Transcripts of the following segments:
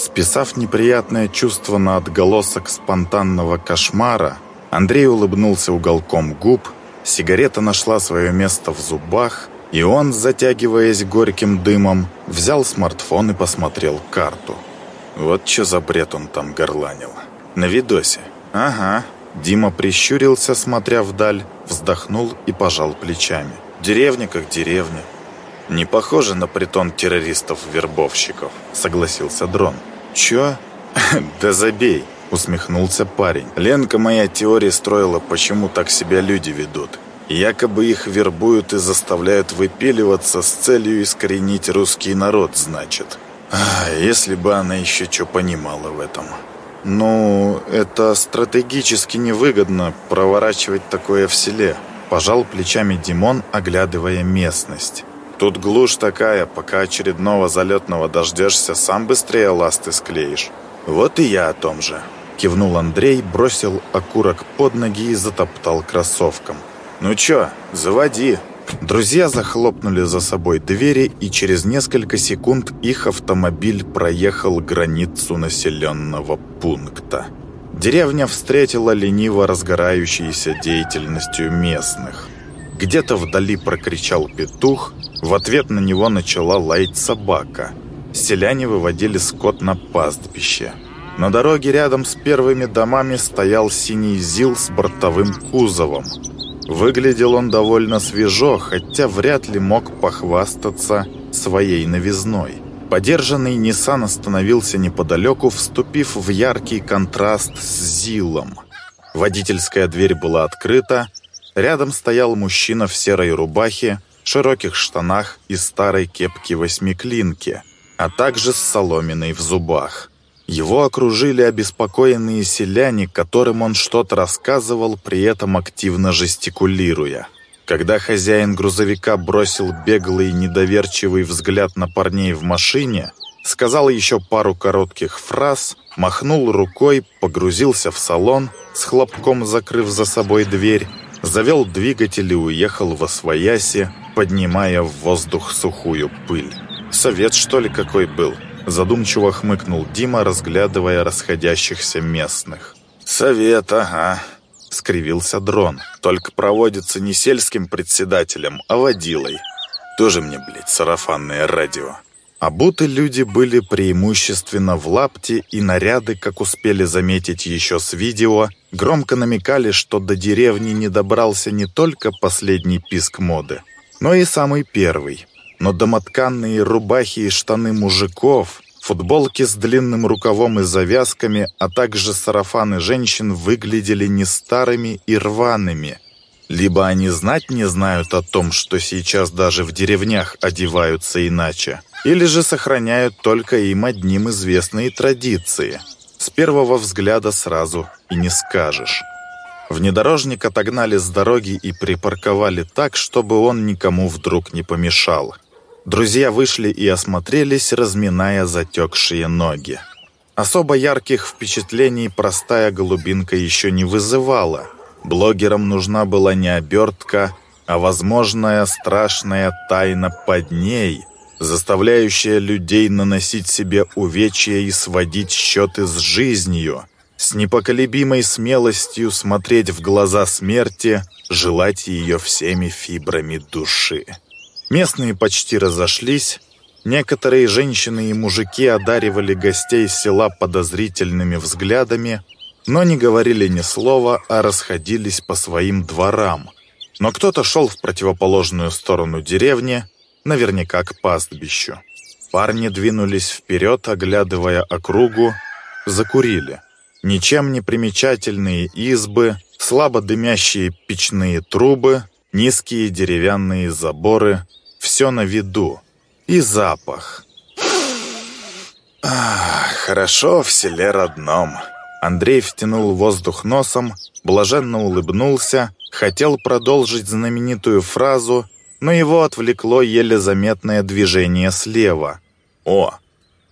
Списав неприятное чувство на отголосок спонтанного кошмара, Андрей улыбнулся уголком губ, сигарета нашла свое место в зубах, и он, затягиваясь горьким дымом, взял смартфон и посмотрел карту. Вот что за бред он там горланил. На видосе. Ага. Дима прищурился, смотря вдаль, вздохнул и пожал плечами. Деревня как деревня. Не похоже на притон террористов-вербовщиков, согласился Дрон. Чё? да забей, усмехнулся парень. Ленка моя теория строила, почему так себя люди ведут. Якобы их вербуют и заставляют выпиливаться с целью искоренить русский народ, значит. А, если бы она еще что понимала в этом. Ну, это стратегически невыгодно проворачивать такое в селе. Пожал плечами Димон, оглядывая местность. Тут глушь такая, пока очередного залетного дождешься, сам быстрее ласты склеишь. Вот и я о том же. Кивнул Андрей, бросил окурок под ноги и затоптал кроссовком. «Ну чё, заводи!» Друзья захлопнули за собой двери, и через несколько секунд их автомобиль проехал границу населенного пункта. Деревня встретила лениво разгорающейся деятельностью местных. Где-то вдали прокричал петух, в ответ на него начала лаять собака. Селяне выводили скот на пастбище. На дороге рядом с первыми домами стоял синий ЗИЛ с бортовым кузовом – Выглядел он довольно свежо, хотя вряд ли мог похвастаться своей новизной. Подержанный Nissan остановился неподалеку, вступив в яркий контраст с Зилом. Водительская дверь была открыта, рядом стоял мужчина в серой рубахе, широких штанах и старой кепке-восьмиклинке, а также с соломиной в зубах. Его окружили обеспокоенные селяне, которым он что-то рассказывал, при этом активно жестикулируя. Когда хозяин грузовика бросил беглый недоверчивый взгляд на парней в машине, сказал еще пару коротких фраз, махнул рукой, погрузился в салон, с хлопком закрыв за собой дверь, завел двигатель и уехал во свояси, поднимая в воздух сухую пыль. Совет, что ли, какой был? Задумчиво хмыкнул Дима, разглядывая расходящихся местных. «Совет, ага», — скривился дрон. «Только проводится не сельским председателем, а водилой. Тоже мне, блядь, сарафанное радио». Обуты люди были преимущественно в лапте, и наряды, как успели заметить еще с видео, громко намекали, что до деревни не добрался не только последний писк моды, но и самый первый но домотканные рубахи и штаны мужиков, футболки с длинным рукавом и завязками, а также сарафаны женщин выглядели не старыми и рваными. Либо они знать не знают о том, что сейчас даже в деревнях одеваются иначе, или же сохраняют только им одним известные традиции. С первого взгляда сразу и не скажешь. Внедорожник отогнали с дороги и припарковали так, чтобы он никому вдруг не помешал. Друзья вышли и осмотрелись, разминая затекшие ноги. Особо ярких впечатлений простая голубинка еще не вызывала. Блогерам нужна была не обертка, а возможная страшная тайна под ней, заставляющая людей наносить себе увечья и сводить счеты с жизнью, с непоколебимой смелостью смотреть в глаза смерти, желать ее всеми фибрами души. Местные почти разошлись. Некоторые женщины и мужики одаривали гостей села подозрительными взглядами, но не говорили ни слова, а расходились по своим дворам. Но кто-то шел в противоположную сторону деревни, наверняка к пастбищу. Парни двинулись вперед, оглядывая округу, закурили. Ничем не примечательные избы, слабо дымящие печные трубы, низкие деревянные заборы — все на виду. И запах. Ах, хорошо в селе родном. Андрей втянул воздух носом, блаженно улыбнулся, хотел продолжить знаменитую фразу, но его отвлекло еле заметное движение слева. «О,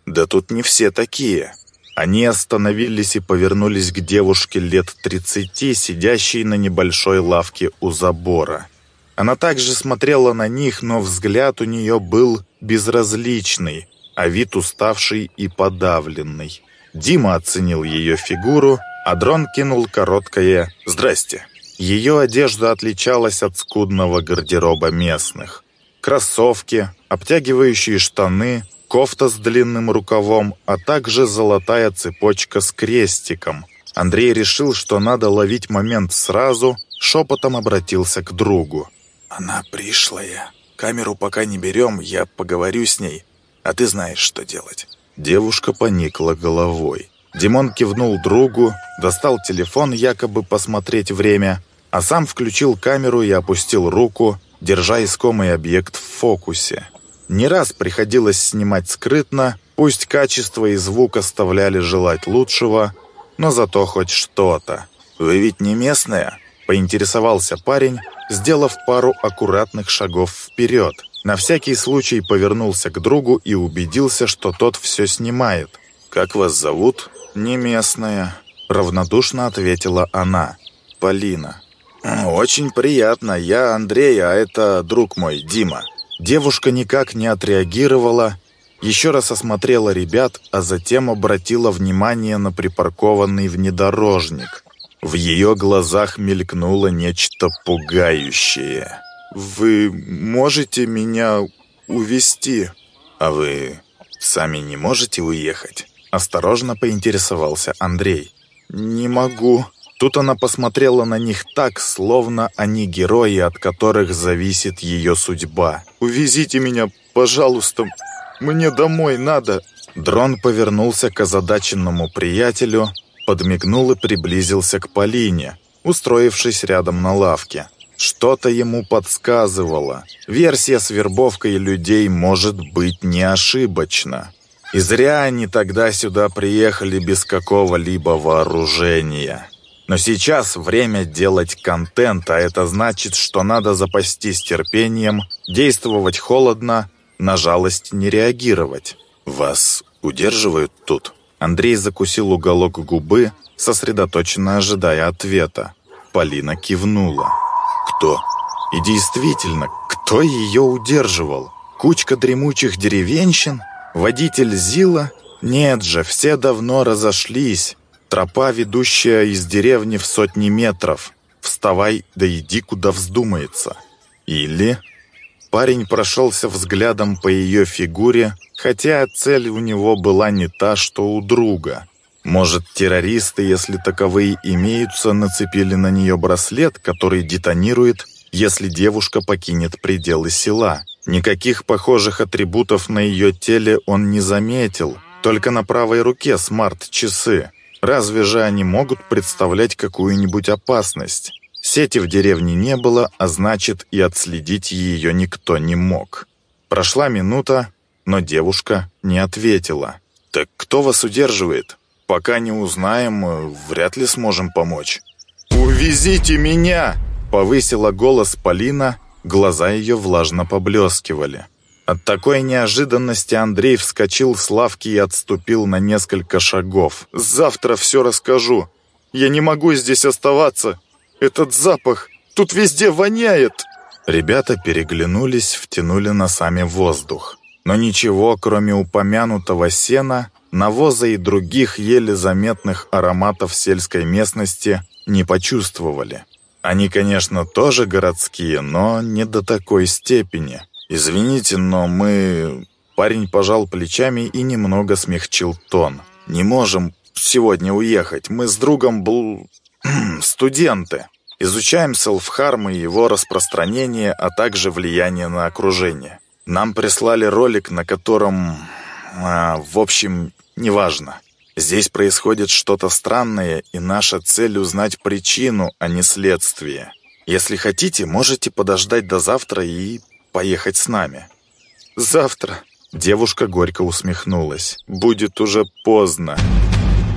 да тут не все такие!» Они остановились и повернулись к девушке лет тридцати, сидящей на небольшой лавке у забора. Она также смотрела на них, но взгляд у нее был безразличный, а вид уставший и подавленный. Дима оценил ее фигуру, а дрон кинул короткое «Здрасте». Ее одежда отличалась от скудного гардероба местных. Кроссовки, обтягивающие штаны, кофта с длинным рукавом, а также золотая цепочка с крестиком. Андрей решил, что надо ловить момент сразу, шепотом обратился к другу. «Она пришлая. Камеру пока не берем, я поговорю с ней, а ты знаешь, что делать». Девушка поникла головой. Димон кивнул другу, достал телефон, якобы посмотреть время, а сам включил камеру и опустил руку, держа искомый объект в фокусе. Не раз приходилось снимать скрытно, пусть качество и звук оставляли желать лучшего, но зато хоть что-то. «Вы ведь не местная?» – поинтересовался парень, сделав пару аккуратных шагов вперед. На всякий случай повернулся к другу и убедился, что тот все снимает. «Как вас зовут?» «Не местная», — равнодушно ответила она. «Полина». «Очень приятно. Я Андрей, а это друг мой, Дима». Девушка никак не отреагировала, еще раз осмотрела ребят, а затем обратила внимание на припаркованный внедорожник. В ее глазах мелькнуло нечто пугающее. «Вы можете меня увести? «А вы сами не можете уехать?» Осторожно поинтересовался Андрей. «Не могу». Тут она посмотрела на них так, словно они герои, от которых зависит ее судьба. «Увезите меня, пожалуйста, мне домой надо». Дрон повернулся к озадаченному приятелю, подмигнул и приблизился к Полине, устроившись рядом на лавке. Что-то ему подсказывало. Версия с вербовкой людей может быть не ошибочна. И зря они тогда сюда приехали без какого-либо вооружения. Но сейчас время делать контент, а это значит, что надо запастись терпением, действовать холодно, на жалость не реагировать. «Вас удерживают тут?» Андрей закусил уголок губы, сосредоточенно ожидая ответа. Полина кивнула. «Кто?» И действительно, кто ее удерживал? Кучка дремучих деревенщин? Водитель Зила? Нет же, все давно разошлись. Тропа, ведущая из деревни в сотни метров. Вставай, да иди, куда вздумается. Или... Парень прошелся взглядом по ее фигуре, хотя цель у него была не та, что у друга. Может, террористы, если таковые имеются, нацепили на нее браслет, который детонирует, если девушка покинет пределы села. Никаких похожих атрибутов на ее теле он не заметил, только на правой руке смарт-часы. Разве же они могут представлять какую-нибудь опасность? Сети в деревне не было, а значит и отследить ее никто не мог. Прошла минута, но девушка не ответила. «Так кто вас удерживает? Пока не узнаем, вряд ли сможем помочь». «Увезите меня!» — повысила голос Полина, глаза ее влажно поблескивали. От такой неожиданности Андрей вскочил с лавки и отступил на несколько шагов. «Завтра все расскажу. Я не могу здесь оставаться. Этот запах! Тут везде воняет!» Ребята переглянулись, втянули носами воздух. Но ничего, кроме упомянутого сена, навоза и других еле заметных ароматов сельской местности, не почувствовали. Они, конечно, тоже городские, но не до такой степени. «Извините, но мы...» Парень пожал плечами и немного смягчил тон. «Не можем сегодня уехать. Мы с другом был... студенты. Изучаем селфхарм и его распространение, а также влияние на окружение. Нам прислали ролик, на котором... А, в общем, неважно. Здесь происходит что-то странное, и наша цель узнать причину, а не следствие. Если хотите, можете подождать до завтра и поехать с нами. Завтра. Девушка горько усмехнулась. Будет уже поздно.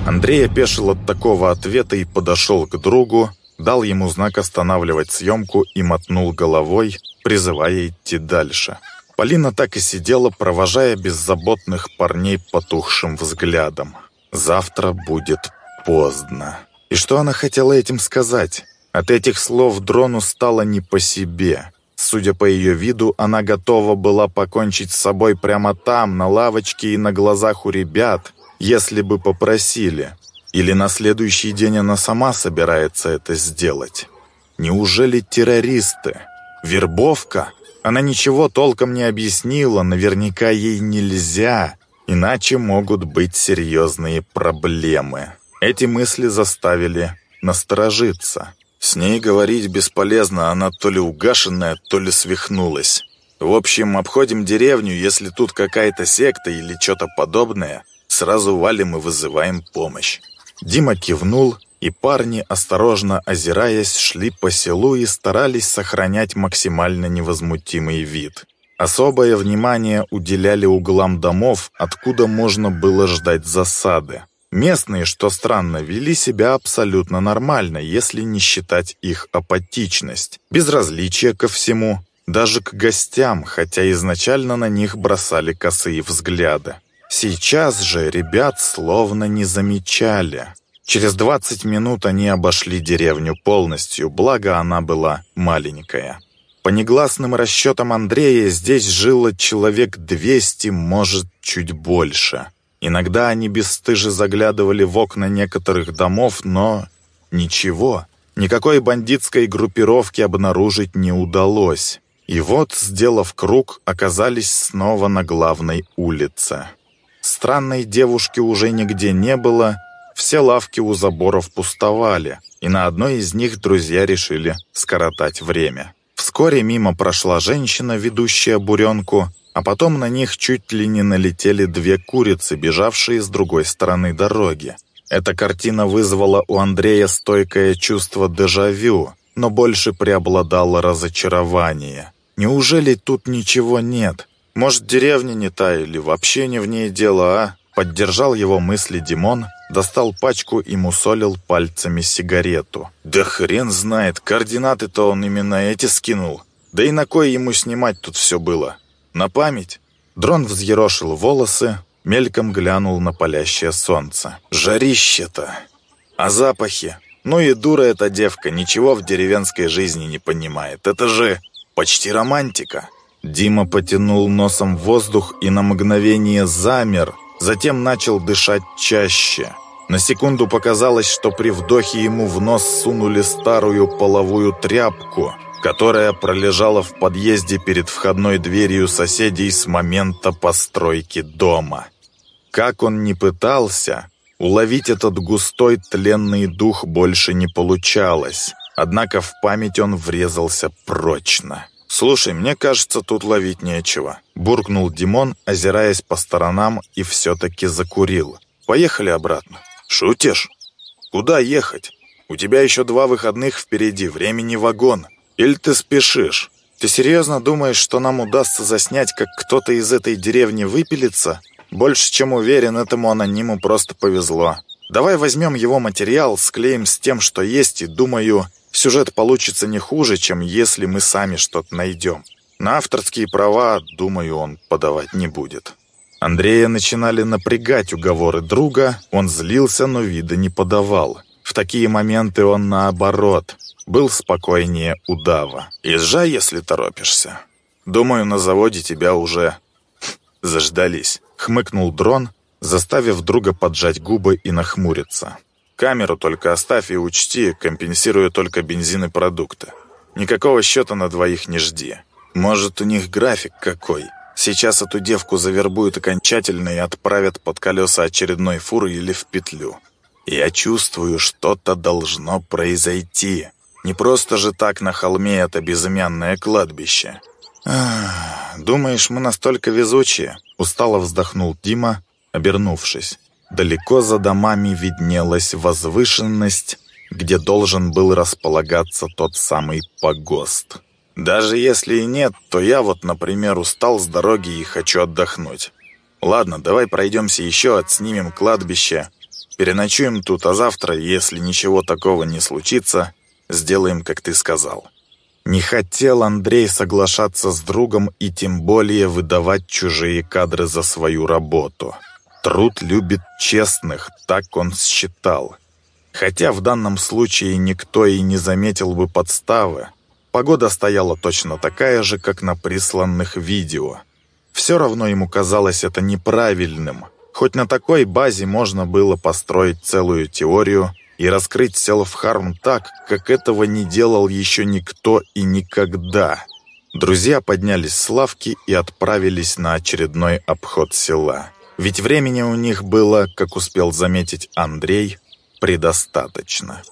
Андрей опешил от такого ответа и подошел к другу, дал ему знак останавливать съемку и мотнул головой, призывая идти дальше. Полина так и сидела, провожая беззаботных парней потухшим взглядом. «Завтра будет поздно». И что она хотела этим сказать? От этих слов дрону стало не по себе. Судя по ее виду, она готова была покончить с собой прямо там, на лавочке и на глазах у ребят, если бы попросили. Или на следующий день она сама собирается это сделать. Неужели террористы? Вербовка? Она ничего толком не объяснила, наверняка ей нельзя, иначе могут быть серьезные проблемы. Эти мысли заставили насторожиться. С ней говорить бесполезно, она то ли угашенная, то ли свихнулась. В общем, обходим деревню, если тут какая-то секта или что-то подобное, сразу валим и вызываем помощь. Дима кивнул, и парни, осторожно озираясь, шли по селу и старались сохранять максимально невозмутимый вид. Особое внимание уделяли углам домов, откуда можно было ждать засады. Местные, что странно, вели себя абсолютно нормально, если не считать их апатичность, безразличие ко всему, даже к гостям, хотя изначально на них бросали косые взгляды. Сейчас же ребят словно не замечали. Через 20 минут они обошли деревню полностью, благо она была маленькая. По негласным расчетам Андрея здесь жило человек 200, может, чуть больше. Иногда они бесстыже заглядывали в окна некоторых домов, но ничего, никакой бандитской группировки обнаружить не удалось. И вот, сделав круг, оказались снова на главной улице. Странной девушки уже нигде не было, все лавки у заборов пустовали, и на одной из них друзья решили скоротать время. Вскоре мимо прошла женщина, ведущая буренку, а потом на них чуть ли не налетели две курицы, бежавшие с другой стороны дороги. Эта картина вызвала у Андрея стойкое чувство дежавю, но больше преобладало разочарование. Неужели тут ничего нет? Может, деревня не та или вообще не в ней дело, а? Поддержал его мысли Димон, достал пачку и мусолил пальцами сигарету. Да хрен знает, координаты-то он именно эти скинул. Да и на кой ему снимать тут все было? На память. Дрон взъерошил волосы, мельком глянул на палящее солнце. Жарище-то! А запахи? Ну и дура эта девка, ничего в деревенской жизни не понимает. Это же почти романтика. Дима потянул носом воздух и на мгновение замер, затем начал дышать чаще. На секунду показалось, что при вдохе ему в нос сунули старую половую тряпку – которая пролежала в подъезде перед входной дверью соседей с момента постройки дома. Как он ни пытался, уловить этот густой тленный дух больше не получалось, однако в память он врезался прочно. «Слушай, мне кажется, тут ловить нечего», — буркнул Димон, озираясь по сторонам и все-таки закурил. «Поехали обратно». «Шутишь? Куда ехать? У тебя еще два выходных впереди, времени вагон. Или ты спешишь? Ты серьезно думаешь, что нам удастся заснять, как кто-то из этой деревни выпилится? Больше чем уверен, этому анониму просто повезло. Давай возьмем его материал, склеим с тем, что есть, и, думаю, сюжет получится не хуже, чем если мы сами что-то найдем. На авторские права, думаю, он подавать не будет. Андрея начинали напрягать уговоры друга, он злился, но вида не подавал. В такие моменты он, наоборот, был спокойнее удава. «Езжай, если торопишься. Думаю, на заводе тебя уже заждались», — хмыкнул дрон, заставив друга поджать губы и нахмуриться. «Камеру только оставь и учти, компенсирую только бензин и продукты. Никакого счета на двоих не жди. Может, у них график какой. Сейчас эту девку завербуют окончательно и отправят под колеса очередной фуры или в петлю. Я чувствую, что-то должно произойти. Не просто же так на холме это безымянное кладбище. «Думаешь, мы настолько везучие?» Устало вздохнул Дима, обернувшись. Далеко за домами виднелась возвышенность, где должен был располагаться тот самый погост. Даже если и нет, то я вот, например, устал с дороги и хочу отдохнуть. Ладно, давай пройдемся еще, отснимем кладбище, переночуем тут, а завтра, если ничего такого не случится, Сделаем, как ты сказал». Не хотел Андрей соглашаться с другом и тем более выдавать чужие кадры за свою работу. Труд любит честных, так он считал. Хотя в данном случае никто и не заметил бы подставы. Погода стояла точно такая же, как на присланных видео. Все равно ему казалось это неправильным. Хоть на такой базе можно было построить целую теорию и раскрыть селф-харм так, как этого не делал еще никто и никогда. Друзья поднялись с лавки и отправились на очередной обход села. Ведь времени у них было, как успел заметить Андрей, предостаточно.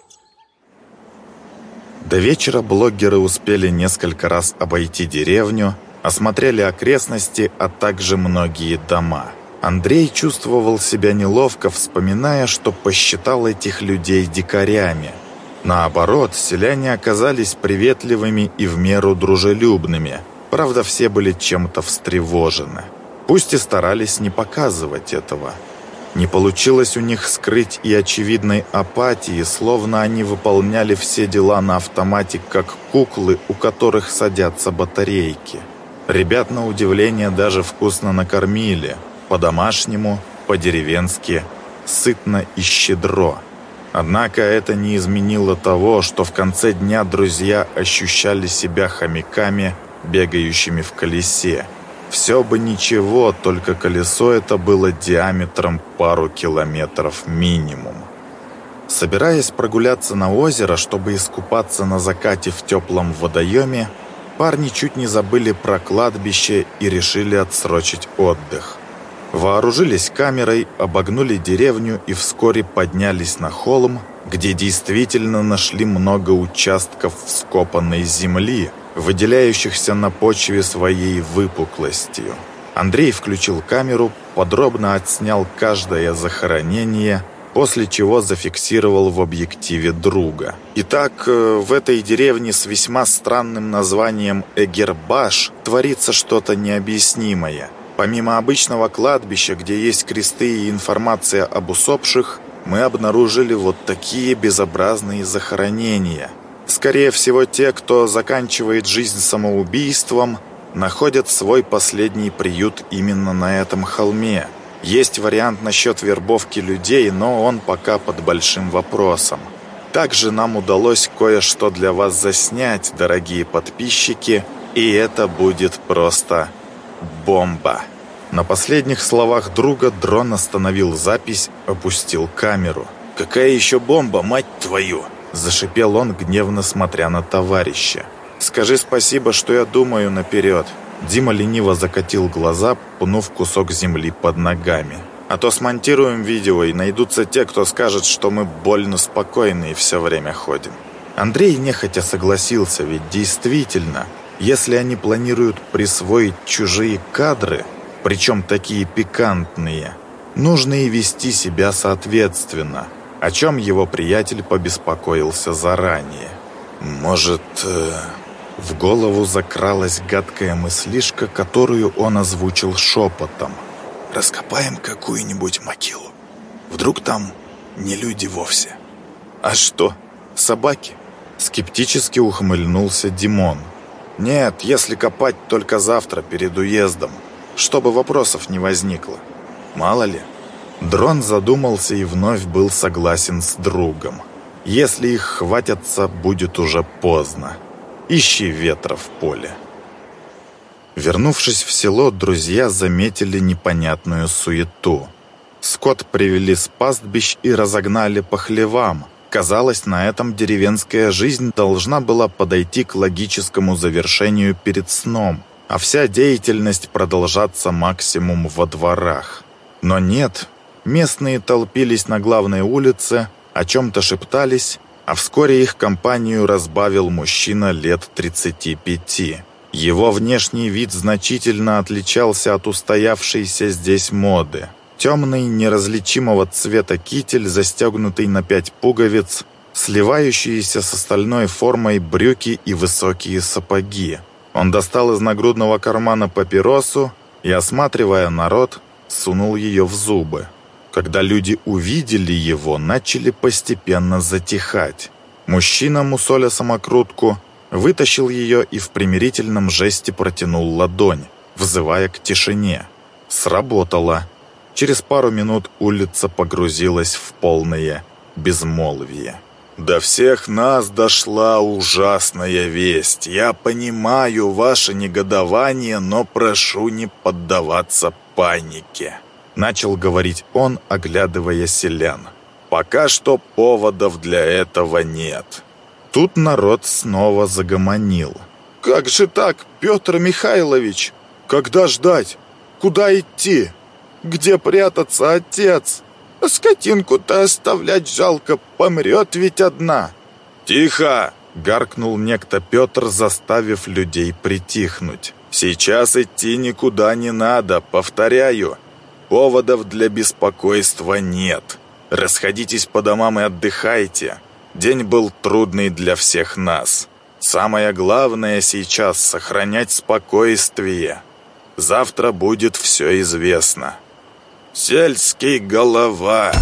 До вечера блогеры успели несколько раз обойти деревню, осмотрели окрестности, а также многие дома. Андрей чувствовал себя неловко, вспоминая, что посчитал этих людей дикарями. Наоборот, селяне оказались приветливыми и в меру дружелюбными. Правда, все были чем-то встревожены. Пусть и старались не показывать этого – не получилось у них скрыть и очевидной апатии, словно они выполняли все дела на автомате, как куклы, у которых садятся батарейки. Ребят, на удивление, даже вкусно накормили. По-домашнему, по-деревенски, сытно и щедро. Однако это не изменило того, что в конце дня друзья ощущали себя хомяками, бегающими в колесе. Все бы ничего, только колесо это было диаметром пару километров минимум. Собираясь прогуляться на озеро, чтобы искупаться на закате в теплом водоеме, парни чуть не забыли про кладбище и решили отсрочить отдых. Вооружились камерой, обогнули деревню и вскоре поднялись на холм, где действительно нашли много участков вскопанной земли, выделяющихся на почве своей выпуклостью. Андрей включил камеру, подробно отснял каждое захоронение, после чего зафиксировал в объективе друга. Итак, э, в этой деревне с весьма странным названием Эгербаш творится что-то необъяснимое. Помимо обычного кладбища, где есть кресты и информация об усопших, мы обнаружили вот такие безобразные захоронения – Скорее всего, те, кто заканчивает жизнь самоубийством, находят свой последний приют именно на этом холме. Есть вариант насчет вербовки людей, но он пока под большим вопросом. Также нам удалось кое-что для вас заснять, дорогие подписчики, и это будет просто бомба. На последних словах друга дрон остановил запись, опустил камеру. «Какая еще бомба, мать твою?» Зашипел он, гневно смотря на товарища. «Скажи спасибо, что я думаю наперед». Дима лениво закатил глаза, пнув кусок земли под ногами. «А то смонтируем видео, и найдутся те, кто скажет, что мы больно спокойны и все время ходим». Андрей нехотя согласился, ведь действительно, если они планируют присвоить чужие кадры, причем такие пикантные, нужно и вести себя соответственно – о чем его приятель побеспокоился заранее. «Может...» э... В голову закралась гадкая мыслишка, которую он озвучил шепотом. «Раскопаем какую-нибудь могилу. Вдруг там не люди вовсе?» «А что, собаки?» Скептически ухмыльнулся Димон. «Нет, если копать только завтра, перед уездом, чтобы вопросов не возникло. Мало ли, Дрон задумался и вновь был согласен с другом. Если их хватятся, будет уже поздно. Ищи ветра в поле. Вернувшись в село, друзья заметили непонятную суету. Скот привели с пастбищ и разогнали по хлевам. Казалось, на этом деревенская жизнь должна была подойти к логическому завершению перед сном, а вся деятельность продолжаться максимум во дворах. Но нет, Местные толпились на главной улице, о чем-то шептались, а вскоре их компанию разбавил мужчина лет 35. Его внешний вид значительно отличался от устоявшейся здесь моды. Темный, неразличимого цвета китель, застегнутый на пять пуговиц, сливающиеся с остальной формой брюки и высокие сапоги. Он достал из нагрудного кармана папиросу и, осматривая народ, сунул ее в зубы. Когда люди увидели его, начали постепенно затихать. Мужчина, мусоля самокрутку, вытащил ее и в примирительном жесте протянул ладонь, взывая к тишине. Сработало. Через пару минут улица погрузилась в полное безмолвие. До всех нас дошла ужасная весть. Я понимаю ваше негодование, но прошу не поддаваться панике. Начал говорить он, оглядывая селян. Пока что поводов для этого нет. Тут народ снова загомонил. «Как же так, Петр Михайлович? Когда ждать? Куда идти? Где прятаться, отец?» Скотинку-то оставлять жалко, помрет ведь одна». «Тихо!» — гаркнул некто Петр, заставив людей притихнуть. «Сейчас идти никуда не надо, повторяю. Поводов для беспокойства нет. Расходитесь по домам и отдыхайте. День был трудный для всех нас. Самое главное сейчас — сохранять спокойствие. Завтра будет все известно». «Сельский голова!»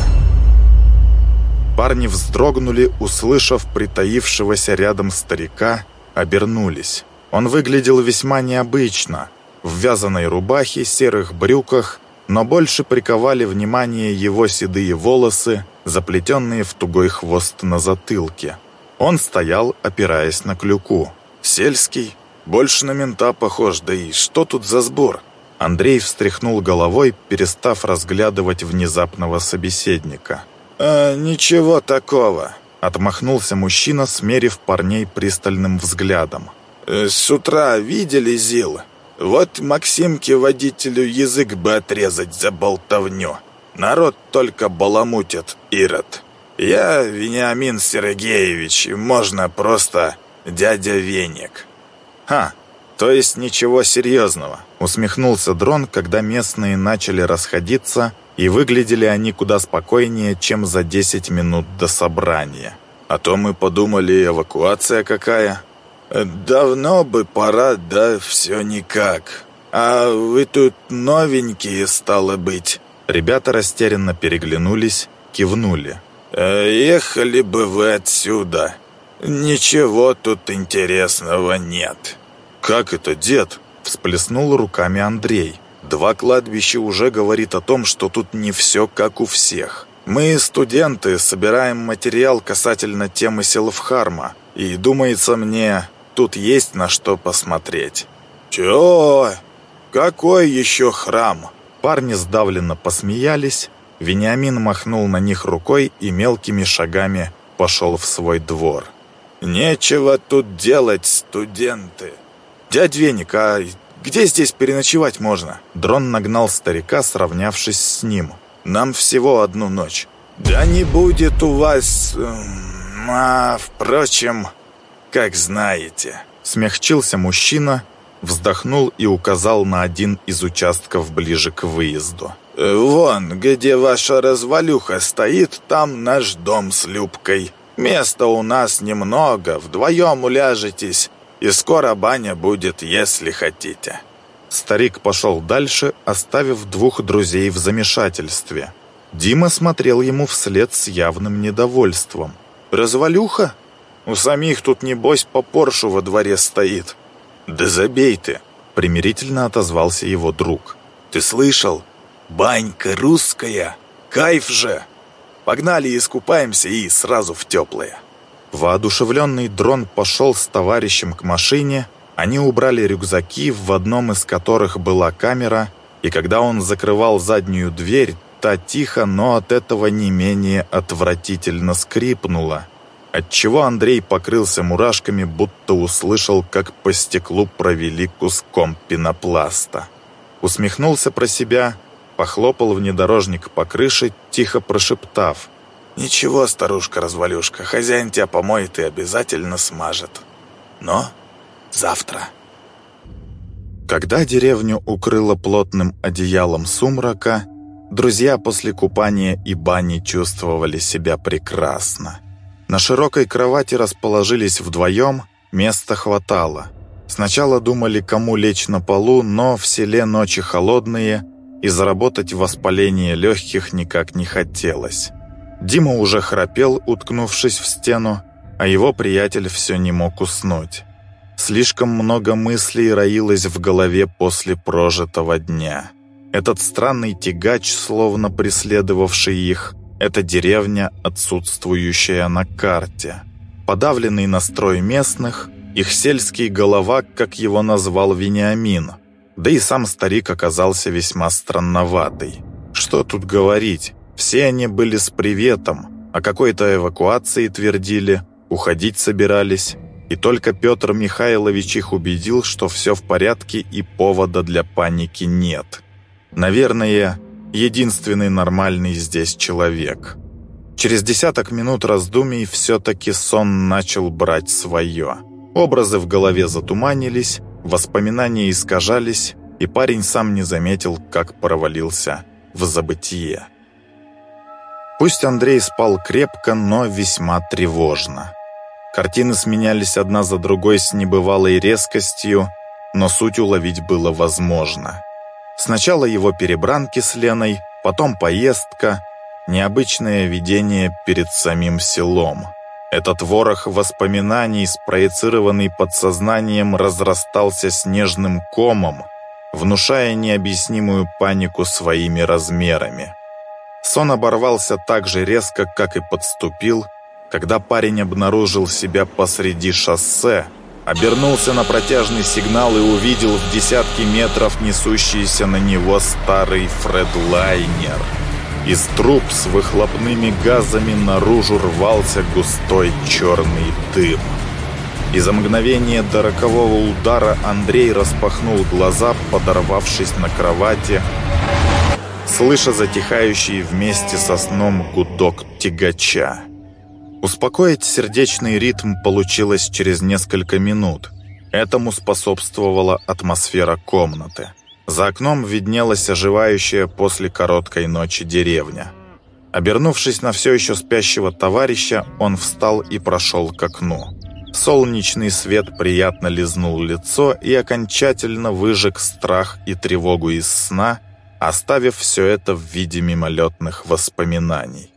Парни вздрогнули, услышав притаившегося рядом старика, обернулись. Он выглядел весьма необычно. В вязаной рубахе, серых брюках, но больше приковали внимание его седые волосы, заплетенные в тугой хвост на затылке. Он стоял, опираясь на клюку. «Сельский? Больше на мента похож, да и что тут за сбор?» Андрей встряхнул головой, перестав разглядывать внезапного собеседника. «Э, «Ничего такого», — отмахнулся мужчина, смерив парней пристальным взглядом. «Э, «С утра видели Зил? Вот Максимке водителю язык бы отрезать за болтовню. Народ только баламутит, Ирод. Я Вениамин Сергеевич, можно просто дядя Веник». «Ха, то есть ничего серьезного», — усмехнулся дрон, когда местные начали расходиться, и выглядели они куда спокойнее, чем за 10 минут до собрания. «А то мы подумали, эвакуация какая». «Давно бы пора, да все никак. А вы тут новенькие, стало быть». Ребята растерянно переглянулись, кивнули. «Э, «Ехали бы вы отсюда. Ничего тут интересного нет». «Как это, дед?» – всплеснул руками Андрей. «Два кладбища уже говорит о том, что тут не все как у всех. Мы, студенты, собираем материал касательно темы Селфхарма, и, думается мне, тут есть на что посмотреть». «Чё? Какой еще храм?» Парни сдавленно посмеялись. Вениамин махнул на них рукой и мелкими шагами пошел в свой двор. «Нечего тут делать, студенты!» «Дядь Веник, а где здесь переночевать можно?» Дрон нагнал старика, сравнявшись с ним. «Нам всего одну ночь». «Да не будет у вас... Эм, а, впрочем, как знаете». Смягчился мужчина, вздохнул и указал на один из участков ближе к выезду. «Э, «Вон, где ваша развалюха стоит, там наш дом с Любкой. Места у нас немного, вдвоем уляжетесь и скоро баня будет, если хотите». Старик пошел дальше, оставив двух друзей в замешательстве. Дима смотрел ему вслед с явным недовольством. «Развалюха? У самих тут, небось, по Поршу во дворе стоит». «Да забей ты!» — примирительно отозвался его друг. «Ты слышал? Банька русская! Кайф же! Погнали искупаемся и сразу в теплое!» Воодушевленный дрон пошел с товарищем к машине, они убрали рюкзаки, в одном из которых была камера, и когда он закрывал заднюю дверь, та тихо, но от этого не менее отвратительно скрипнула, отчего Андрей покрылся мурашками, будто услышал, как по стеклу провели куском пенопласта. Усмехнулся про себя, похлопал внедорожник по крыше, тихо прошептав – «Ничего, старушка-развалюшка, хозяин тебя помоет и обязательно смажет. Но завтра». Когда деревню укрыло плотным одеялом сумрака, друзья после купания и бани чувствовали себя прекрасно. На широкой кровати расположились вдвоем, места хватало. Сначала думали, кому лечь на полу, но в селе ночи холодные, и заработать воспаление легких никак не хотелось. Дима уже храпел, уткнувшись в стену, а его приятель все не мог уснуть. Слишком много мыслей роилось в голове после прожитого дня. Этот странный тягач, словно преследовавший их, Это деревня, отсутствующая на карте. Подавленный настрой местных, их сельский голова, как его назвал Вениамин. Да и сам старик оказался весьма странноватый. Что тут говорить, все они были с приветом, о какой-то эвакуации твердили, уходить собирались, и только Петр Михайлович их убедил, что все в порядке и повода для паники нет. Наверное, единственный нормальный здесь человек. Через десяток минут раздумий все-таки сон начал брать свое. Образы в голове затуманились, воспоминания искажались, и парень сам не заметил, как провалился в забытие. Пусть Андрей спал крепко, но весьма тревожно. Картины сменялись одна за другой с небывалой резкостью, но суть уловить было возможно. Сначала его перебранки с Леной, потом поездка, необычное видение перед самим селом. Этот ворох воспоминаний, спроецированный подсознанием, разрастался снежным комом, внушая необъяснимую панику своими размерами. Сон оборвался так же резко, как и подступил, когда парень обнаружил себя посреди шоссе, обернулся на протяжный сигнал и увидел в десятки метров несущийся на него старый фредлайнер. Из труб с выхлопными газами наружу рвался густой черный дым. И за мгновение до рокового удара Андрей распахнул глаза, подорвавшись на кровати, слыша затихающий вместе со сном гудок тягача. Успокоить сердечный ритм получилось через несколько минут. Этому способствовала атмосфера комнаты. За окном виднелась оживающая после короткой ночи деревня. Обернувшись на все еще спящего товарища, он встал и прошел к окну. Солнечный свет приятно лизнул лицо и окончательно выжег страх и тревогу из сна, оставив все это в виде мимолетных воспоминаний.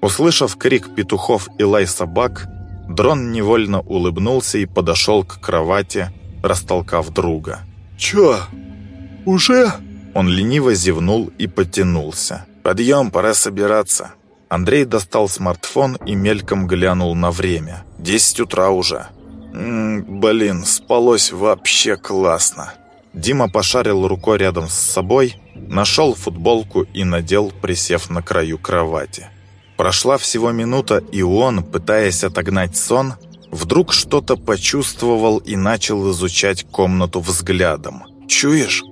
Услышав крик петухов и лай собак, дрон невольно улыбнулся и подошел к кровати, растолкав друга. «Чё, уже?» Он лениво зевнул и потянулся. «Подъем, пора собираться». Андрей достал смартфон и мельком глянул на время. «Десять утра уже». «М -м, «Блин, спалось вообще классно». Дима пошарил рукой рядом с собой, нашел футболку и надел, присев на краю кровати. Прошла всего минута, и он, пытаясь отогнать сон, вдруг что-то почувствовал и начал изучать комнату взглядом. «Чуешь?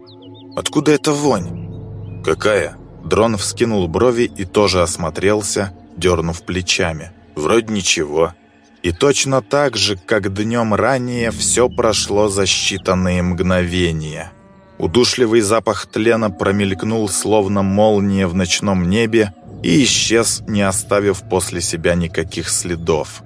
Откуда эта вонь?» «Какая?» Дрон вскинул брови и тоже осмотрелся, дернув плечами. «Вроде ничего». И точно так же, как днем ранее, все прошло за считанные мгновения. Удушливый запах тлена промелькнул, словно молния в ночном небе, и исчез, не оставив после себя никаких следов.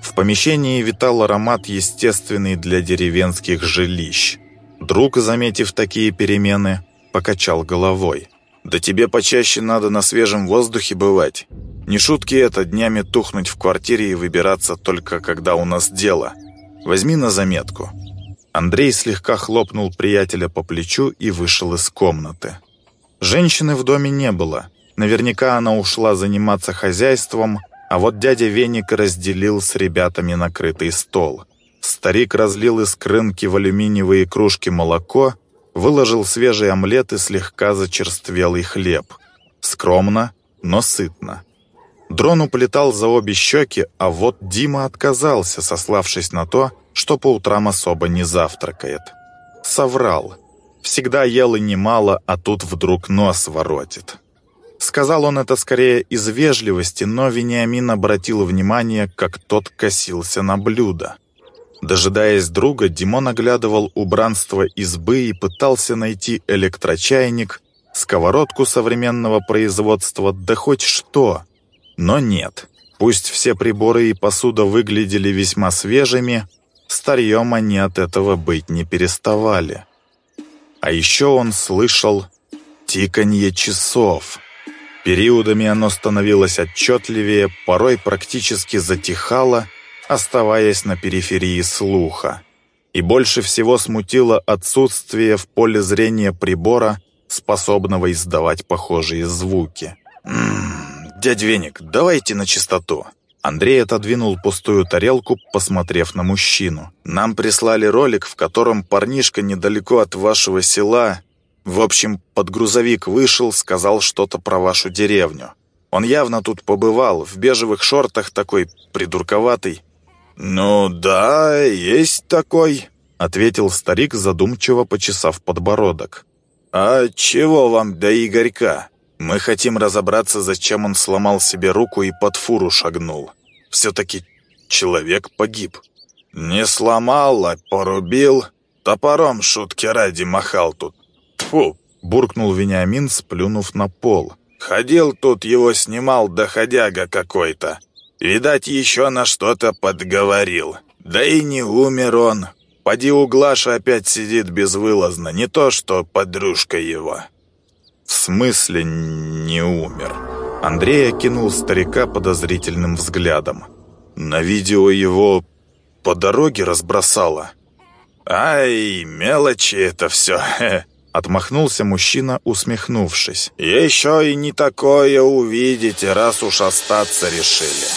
В помещении витал аромат, естественный для деревенских жилищ. Друг, заметив такие перемены, покачал головой. «Да тебе почаще надо на свежем воздухе бывать. Не шутки это, днями тухнуть в квартире и выбираться только когда у нас дело. Возьми на заметку». Андрей слегка хлопнул приятеля по плечу и вышел из комнаты. Женщины в доме не было. Наверняка она ушла заниматься хозяйством, а вот дядя Веник разделил с ребятами накрытый стол. Старик разлил из крынки в алюминиевые кружки молоко, выложил свежий омлет и слегка зачерствелый хлеб. Скромно, но сытно. Дрон уплетал за обе щеки, а вот Дима отказался, сославшись на то, что по утрам особо не завтракает. Соврал. Всегда ел и немало, а тут вдруг нос воротит. Сказал он это скорее из вежливости, но Вениамин обратил внимание, как тот косился на блюдо. Дожидаясь друга, Димон оглядывал убранство избы и пытался найти электрочайник, сковородку современного производства, да хоть что. Но нет. Пусть все приборы и посуда выглядели весьма свежими, старьем они от этого быть не переставали. А еще он слышал тиканье часов — Периодами оно становилось отчетливее, порой практически затихало, оставаясь на периферии слуха. И больше всего смутило отсутствие в поле зрения прибора, способного издавать похожие звуки. «М -м, «Дядь Веник, давайте на чистоту». Андрей отодвинул пустую тарелку, посмотрев на мужчину. «Нам прислали ролик, в котором парнишка недалеко от вашего села... В общем, под грузовик вышел, сказал что-то про вашу деревню. Он явно тут побывал, в бежевых шортах такой придурковатый». «Ну да, есть такой», — ответил старик, задумчиво почесав подбородок. «А чего вам до Игорька? Мы хотим разобраться, зачем он сломал себе руку и под фуру шагнул. Все-таки человек погиб. Не сломал, а порубил. Топором шутки ради махал тут. Тьфу!» — буркнул Вениамин, сплюнув на пол. «Ходил тут, его снимал доходяга какой-то. Видать, еще на что-то подговорил. Да и не умер он. Поди у Глаши опять сидит безвылазно, не то что подружка его». «В смысле не умер?» Андрей окинул старика подозрительным взглядом. «На видео его по дороге разбросало». «Ай, мелочи это все!» Отмахнулся мужчина, усмехнувшись. «Еще и не такое увидите, раз уж остаться решили».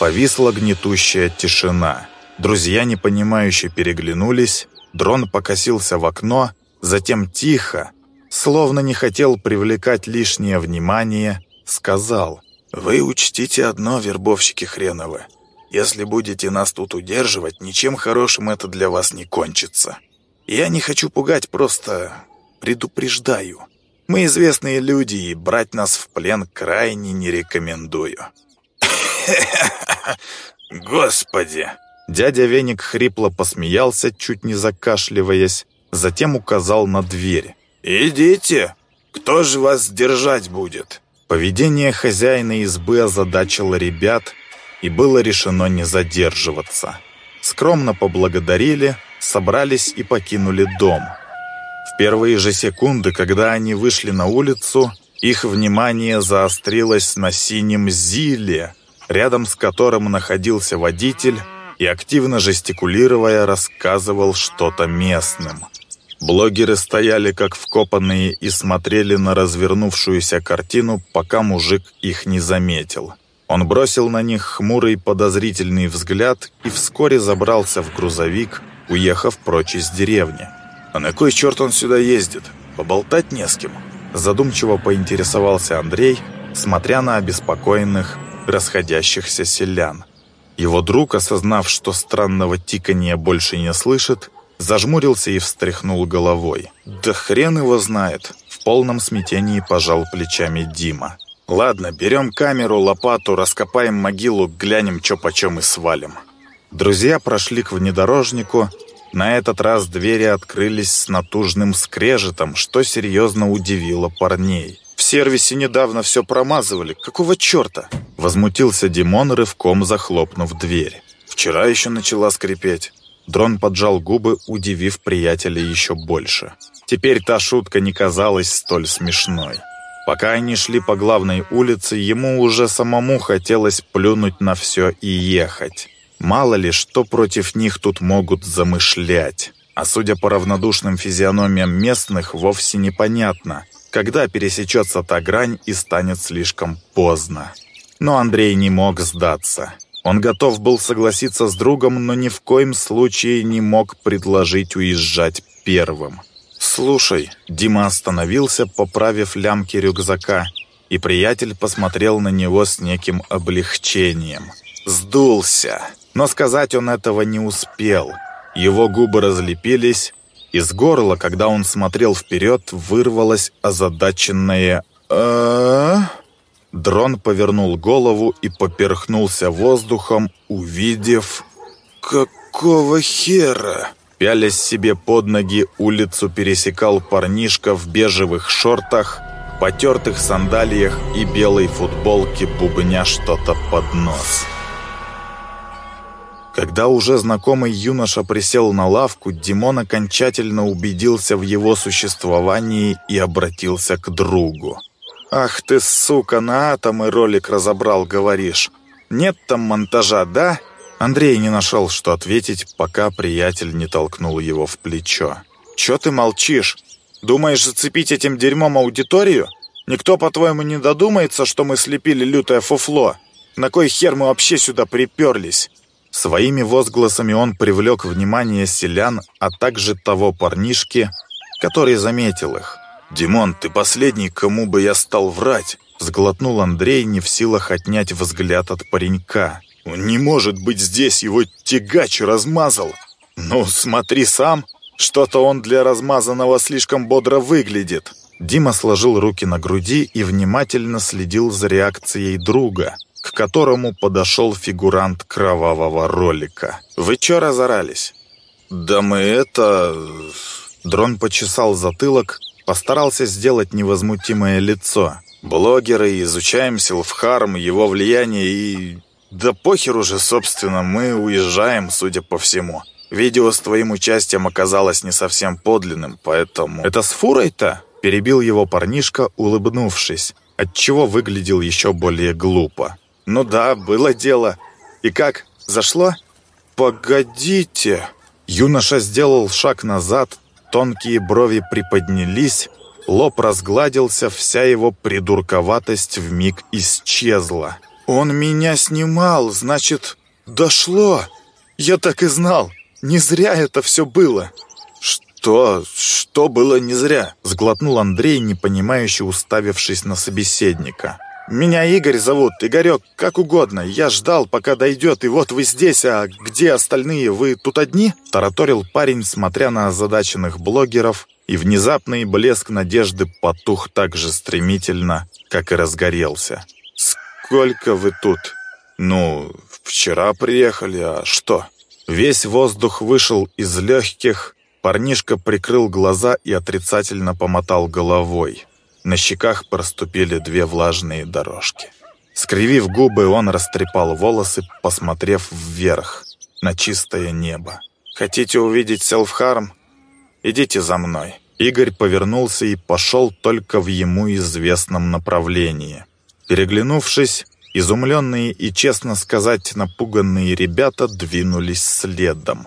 Повисла гнетущая тишина. Друзья непонимающе переглянулись, дрон покосился в окно, затем тихо, словно не хотел привлекать лишнее внимание, сказал «Вы учтите одно, вербовщики хреновы. Если будете нас тут удерживать, ничем хорошим это для вас не кончится. Я не хочу пугать, просто предупреждаю. Мы известные люди, и брать нас в плен крайне не рекомендую». Господи!» Дядя Веник хрипло посмеялся, чуть не закашливаясь, затем указал на дверь. «Идите! Кто же вас держать будет?» Поведение хозяина избы озадачило ребят, и было решено не задерживаться. Скромно поблагодарили, собрались и покинули дом. В первые же секунды, когда они вышли на улицу, их внимание заострилось на синем зиле, рядом с которым находился водитель и, активно жестикулируя, рассказывал что-то местным. Блогеры стояли как вкопанные и смотрели на развернувшуюся картину, пока мужик их не заметил. Он бросил на них хмурый подозрительный взгляд и вскоре забрался в грузовик, уехав прочь из деревни. «А на кой черт он сюда ездит? Поболтать не с кем?» Задумчиво поинтересовался Андрей, смотря на обеспокоенных расходящихся селян. Его друг, осознав, что странного тикания больше не слышит, зажмурился и встряхнул головой. «Да хрен его знает!» В полном смятении пожал плечами Дима. «Ладно, берем камеру, лопату, раскопаем могилу, глянем, чё почем и свалим». Друзья прошли к внедорожнику. На этот раз двери открылись с натужным скрежетом, что серьезно удивило парней. В сервисе недавно все промазывали. Какого черта?» Возмутился Димон, рывком захлопнув дверь. «Вчера еще начала скрипеть». Дрон поджал губы, удивив приятеля еще больше. Теперь та шутка не казалась столь смешной. Пока они шли по главной улице, ему уже самому хотелось плюнуть на все и ехать. Мало ли, что против них тут могут замышлять. А судя по равнодушным физиономиям местных, вовсе непонятно, когда пересечется та грань и станет слишком поздно. Но Андрей не мог сдаться. Он готов был согласиться с другом, но ни в коем случае не мог предложить уезжать первым. «Слушай», — Дима остановился, поправив лямки рюкзака, и приятель посмотрел на него с неким облегчением. Сдулся. Но сказать он этого не успел. Его губы разлепились, из горла, когда он смотрел вперед, вырвалось озадаченное а Дрон повернул голову и поперхнулся воздухом, увидев... «Какого хера?» Пялясь себе под ноги, улицу пересекал парнишка в бежевых шортах, потертых сандалиях и белой футболке, бубня что-то под нос. Когда уже знакомый юноша присел на лавку, Димон окончательно убедился в его существовании и обратился к другу. «Ах ты, сука, на атомы ролик разобрал, говоришь. Нет там монтажа, да?» Андрей не нашел, что ответить, пока приятель не толкнул его в плечо. «Чё ты молчишь? Думаешь зацепить этим дерьмом аудиторию? Никто, по-твоему, не додумается, что мы слепили лютое фуфло? На кой хер мы вообще сюда приперлись?» Своими возгласами он привлек внимание селян, а также того парнишки, который заметил их. «Димон, ты последний, кому бы я стал врать!» Сглотнул Андрей, не в силах отнять взгляд от паренька. «Не может быть здесь, его тягач размазал!» «Ну, смотри сам, что-то он для размазанного слишком бодро выглядит!» Дима сложил руки на груди и внимательно следил за реакцией друга, к которому подошел фигурант кровавого ролика. «Вы чё разорались?» «Да мы это...» Дрон почесал затылок, постарался сделать невозмутимое лицо. «Блогеры, изучаем Силфхарм, его влияние и...» «Да похер уже, собственно, мы уезжаем, судя по всему. Видео с твоим участием оказалось не совсем подлинным, поэтому...» «Это с фурой-то?» Перебил его парнишка, улыбнувшись, отчего выглядел еще более глупо. «Ну да, было дело. И как, зашло?» «Погодите!» Юноша сделал шаг назад, тонкие брови приподнялись, лоб разгладился, вся его придурковатость вмиг исчезла. «Он меня снимал, значит, дошло! Я так и знал! Не зря это все было!» «Что? Что было не зря?» — сглотнул Андрей, непонимающе уставившись на собеседника. «Меня Игорь зовут, Игорек, как угодно. Я ждал, пока дойдет, и вот вы здесь, а где остальные? Вы тут одни?» — тараторил парень, смотря на озадаченных блогеров, и внезапный блеск надежды потух так же стремительно, как и разгорелся. «Сколько вы тут?» «Ну, вчера приехали, а что?» Весь воздух вышел из легких, Парнишка прикрыл глаза и отрицательно помотал головой. На щеках проступили две влажные дорожки. Скривив губы, он растрепал волосы, посмотрев вверх, на чистое небо. «Хотите увидеть Селфхарм? Идите за мной». Игорь повернулся и пошел только в ему известном направлении. Переглянувшись, изумленные и, честно сказать, напуганные ребята двинулись следом.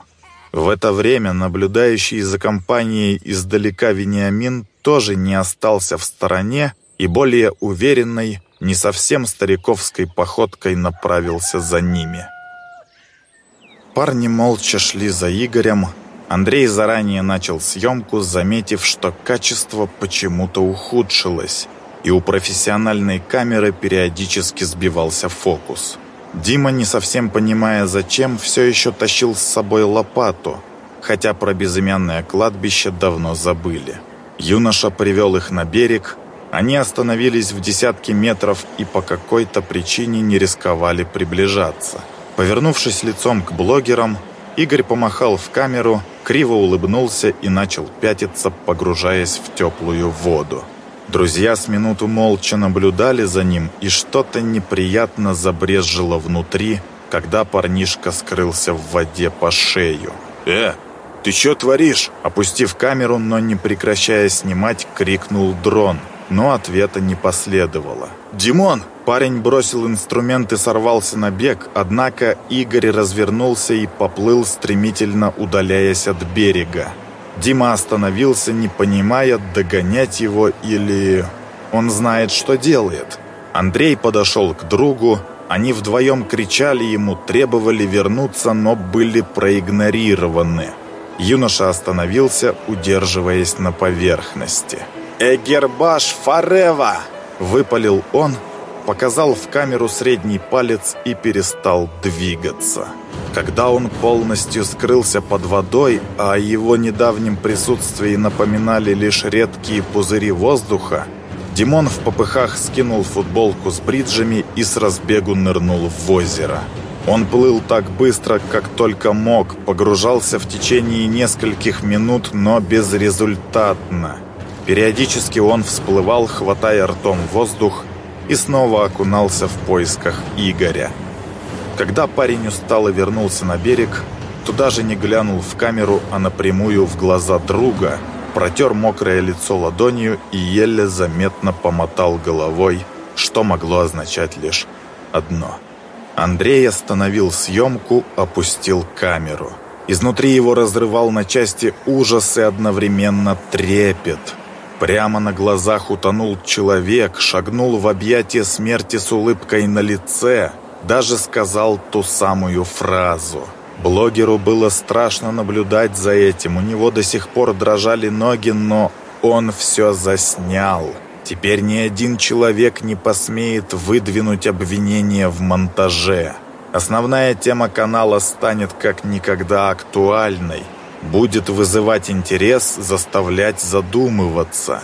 В это время наблюдающий за компанией издалека Вениамин тоже не остался в стороне и более уверенной, не совсем стариковской походкой направился за ними. Парни молча шли за Игорем. Андрей заранее начал съемку, заметив, что качество почему-то ухудшилось, и у профессиональной камеры периодически сбивался фокус. Дима, не совсем понимая зачем, все еще тащил с собой лопату, хотя про безымянное кладбище давно забыли. Юноша привел их на берег, они остановились в десятке метров и по какой-то причине не рисковали приближаться. Повернувшись лицом к блогерам, Игорь помахал в камеру, криво улыбнулся и начал пятиться, погружаясь в теплую воду. Друзья с минуту молча наблюдали за ним, и что-то неприятно забрезжило внутри, когда парнишка скрылся в воде по шею. «Э, ты что творишь?» Опустив камеру, но не прекращая снимать, крикнул дрон, но ответа не последовало. «Димон!» Парень бросил инструмент и сорвался на бег, однако Игорь развернулся и поплыл, стремительно удаляясь от берега. Дима остановился, не понимая, догонять его или... Он знает, что делает. Андрей подошел к другу. Они вдвоем кричали ему, требовали вернуться, но были проигнорированы. Юноша остановился, удерживаясь на поверхности. «Эгербаш Фарева!» – выпалил он, показал в камеру средний палец и перестал двигаться. Когда он полностью скрылся под водой, а о его недавнем присутствии напоминали лишь редкие пузыри воздуха, Димон в попыхах скинул футболку с бриджами и с разбегу нырнул в озеро. Он плыл так быстро, как только мог, погружался в течение нескольких минут, но безрезультатно. Периодически он всплывал, хватая ртом воздух, и снова окунался в поисках Игоря. Когда парень устал и вернулся на берег, то даже не глянул в камеру, а напрямую в глаза друга, протер мокрое лицо ладонью и еле заметно помотал головой, что могло означать лишь одно. Андрей остановил съемку, опустил камеру. Изнутри его разрывал на части ужас и одновременно трепет – Прямо на глазах утонул человек, шагнул в объятия смерти с улыбкой на лице, даже сказал ту самую фразу. Блогеру было страшно наблюдать за этим, у него до сих пор дрожали ноги, но он все заснял. Теперь ни один человек не посмеет выдвинуть обвинение в монтаже. Основная тема канала станет как никогда актуальной. Будет вызывать интерес, заставлять задумываться.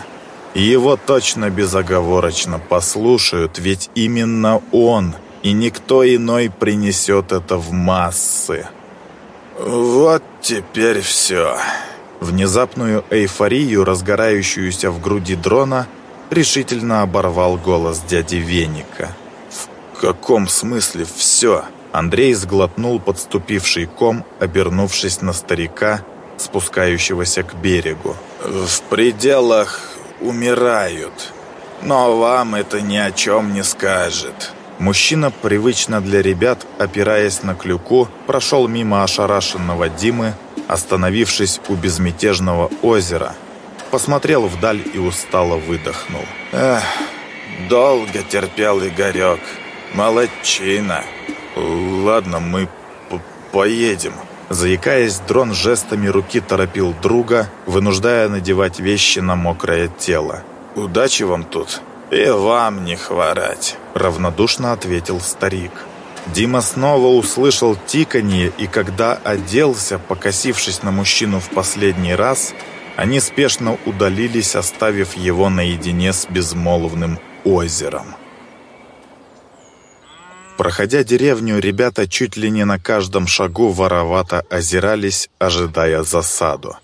И его точно безоговорочно послушают, ведь именно он и никто иной принесет это в массы. «Вот теперь все». Внезапную эйфорию, разгорающуюся в груди дрона, решительно оборвал голос дяди Веника. «В каком смысле все?» Андрей сглотнул подступивший ком, обернувшись на старика, спускающегося к берегу. «В пределах умирают, но вам это ни о чем не скажет». Мужчина, привычно для ребят, опираясь на клюку, прошел мимо ошарашенного Димы, остановившись у безмятежного озера. Посмотрел вдаль и устало выдохнул. «Эх, долго терпел Игорек. Молодчина. Ладно, мы поедем». Заикаясь, дрон жестами руки торопил друга, вынуждая надевать вещи на мокрое тело. «Удачи вам тут!» «И вам не хворать», — равнодушно ответил старик. Дима снова услышал тиканье, и когда оделся, покосившись на мужчину в последний раз, они спешно удалились, оставив его наедине с безмолвным озером. Проходя деревню, ребята чуть ли не на каждом шагу воровато озирались, ожидая засаду.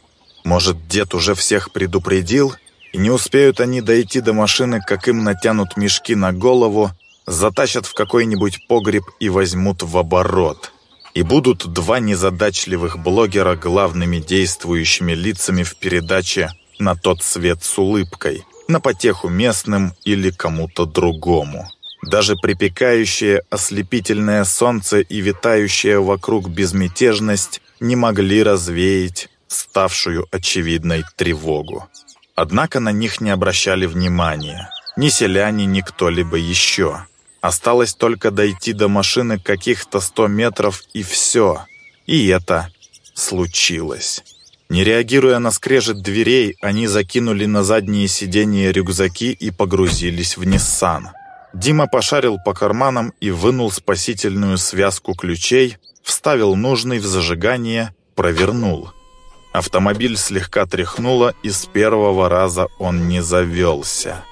Может, дед уже всех предупредил, и не успеют они дойти до машины, как им натянут мешки на голову, затащат в какой-нибудь погреб и возьмут в оборот. И будут два незадачливых блогера главными действующими лицами в передаче «На тот свет с улыбкой», на потеху местным или кому-то другому. Даже припекающее ослепительное солнце и витающая вокруг безмятежность не могли развеять ставшую очевидной тревогу. Однако на них не обращали внимания. Ни селяне, ни кто-либо еще. Осталось только дойти до машины каких-то сто метров и все. И это случилось. Не реагируя на скрежет дверей, они закинули на задние сиденья рюкзаки и погрузились в Ниссан. Дима пошарил по карманам и вынул спасительную связку ключей, вставил нужный в зажигание, провернул. Автомобиль слегка тряхнуло, и с первого раза он не завелся.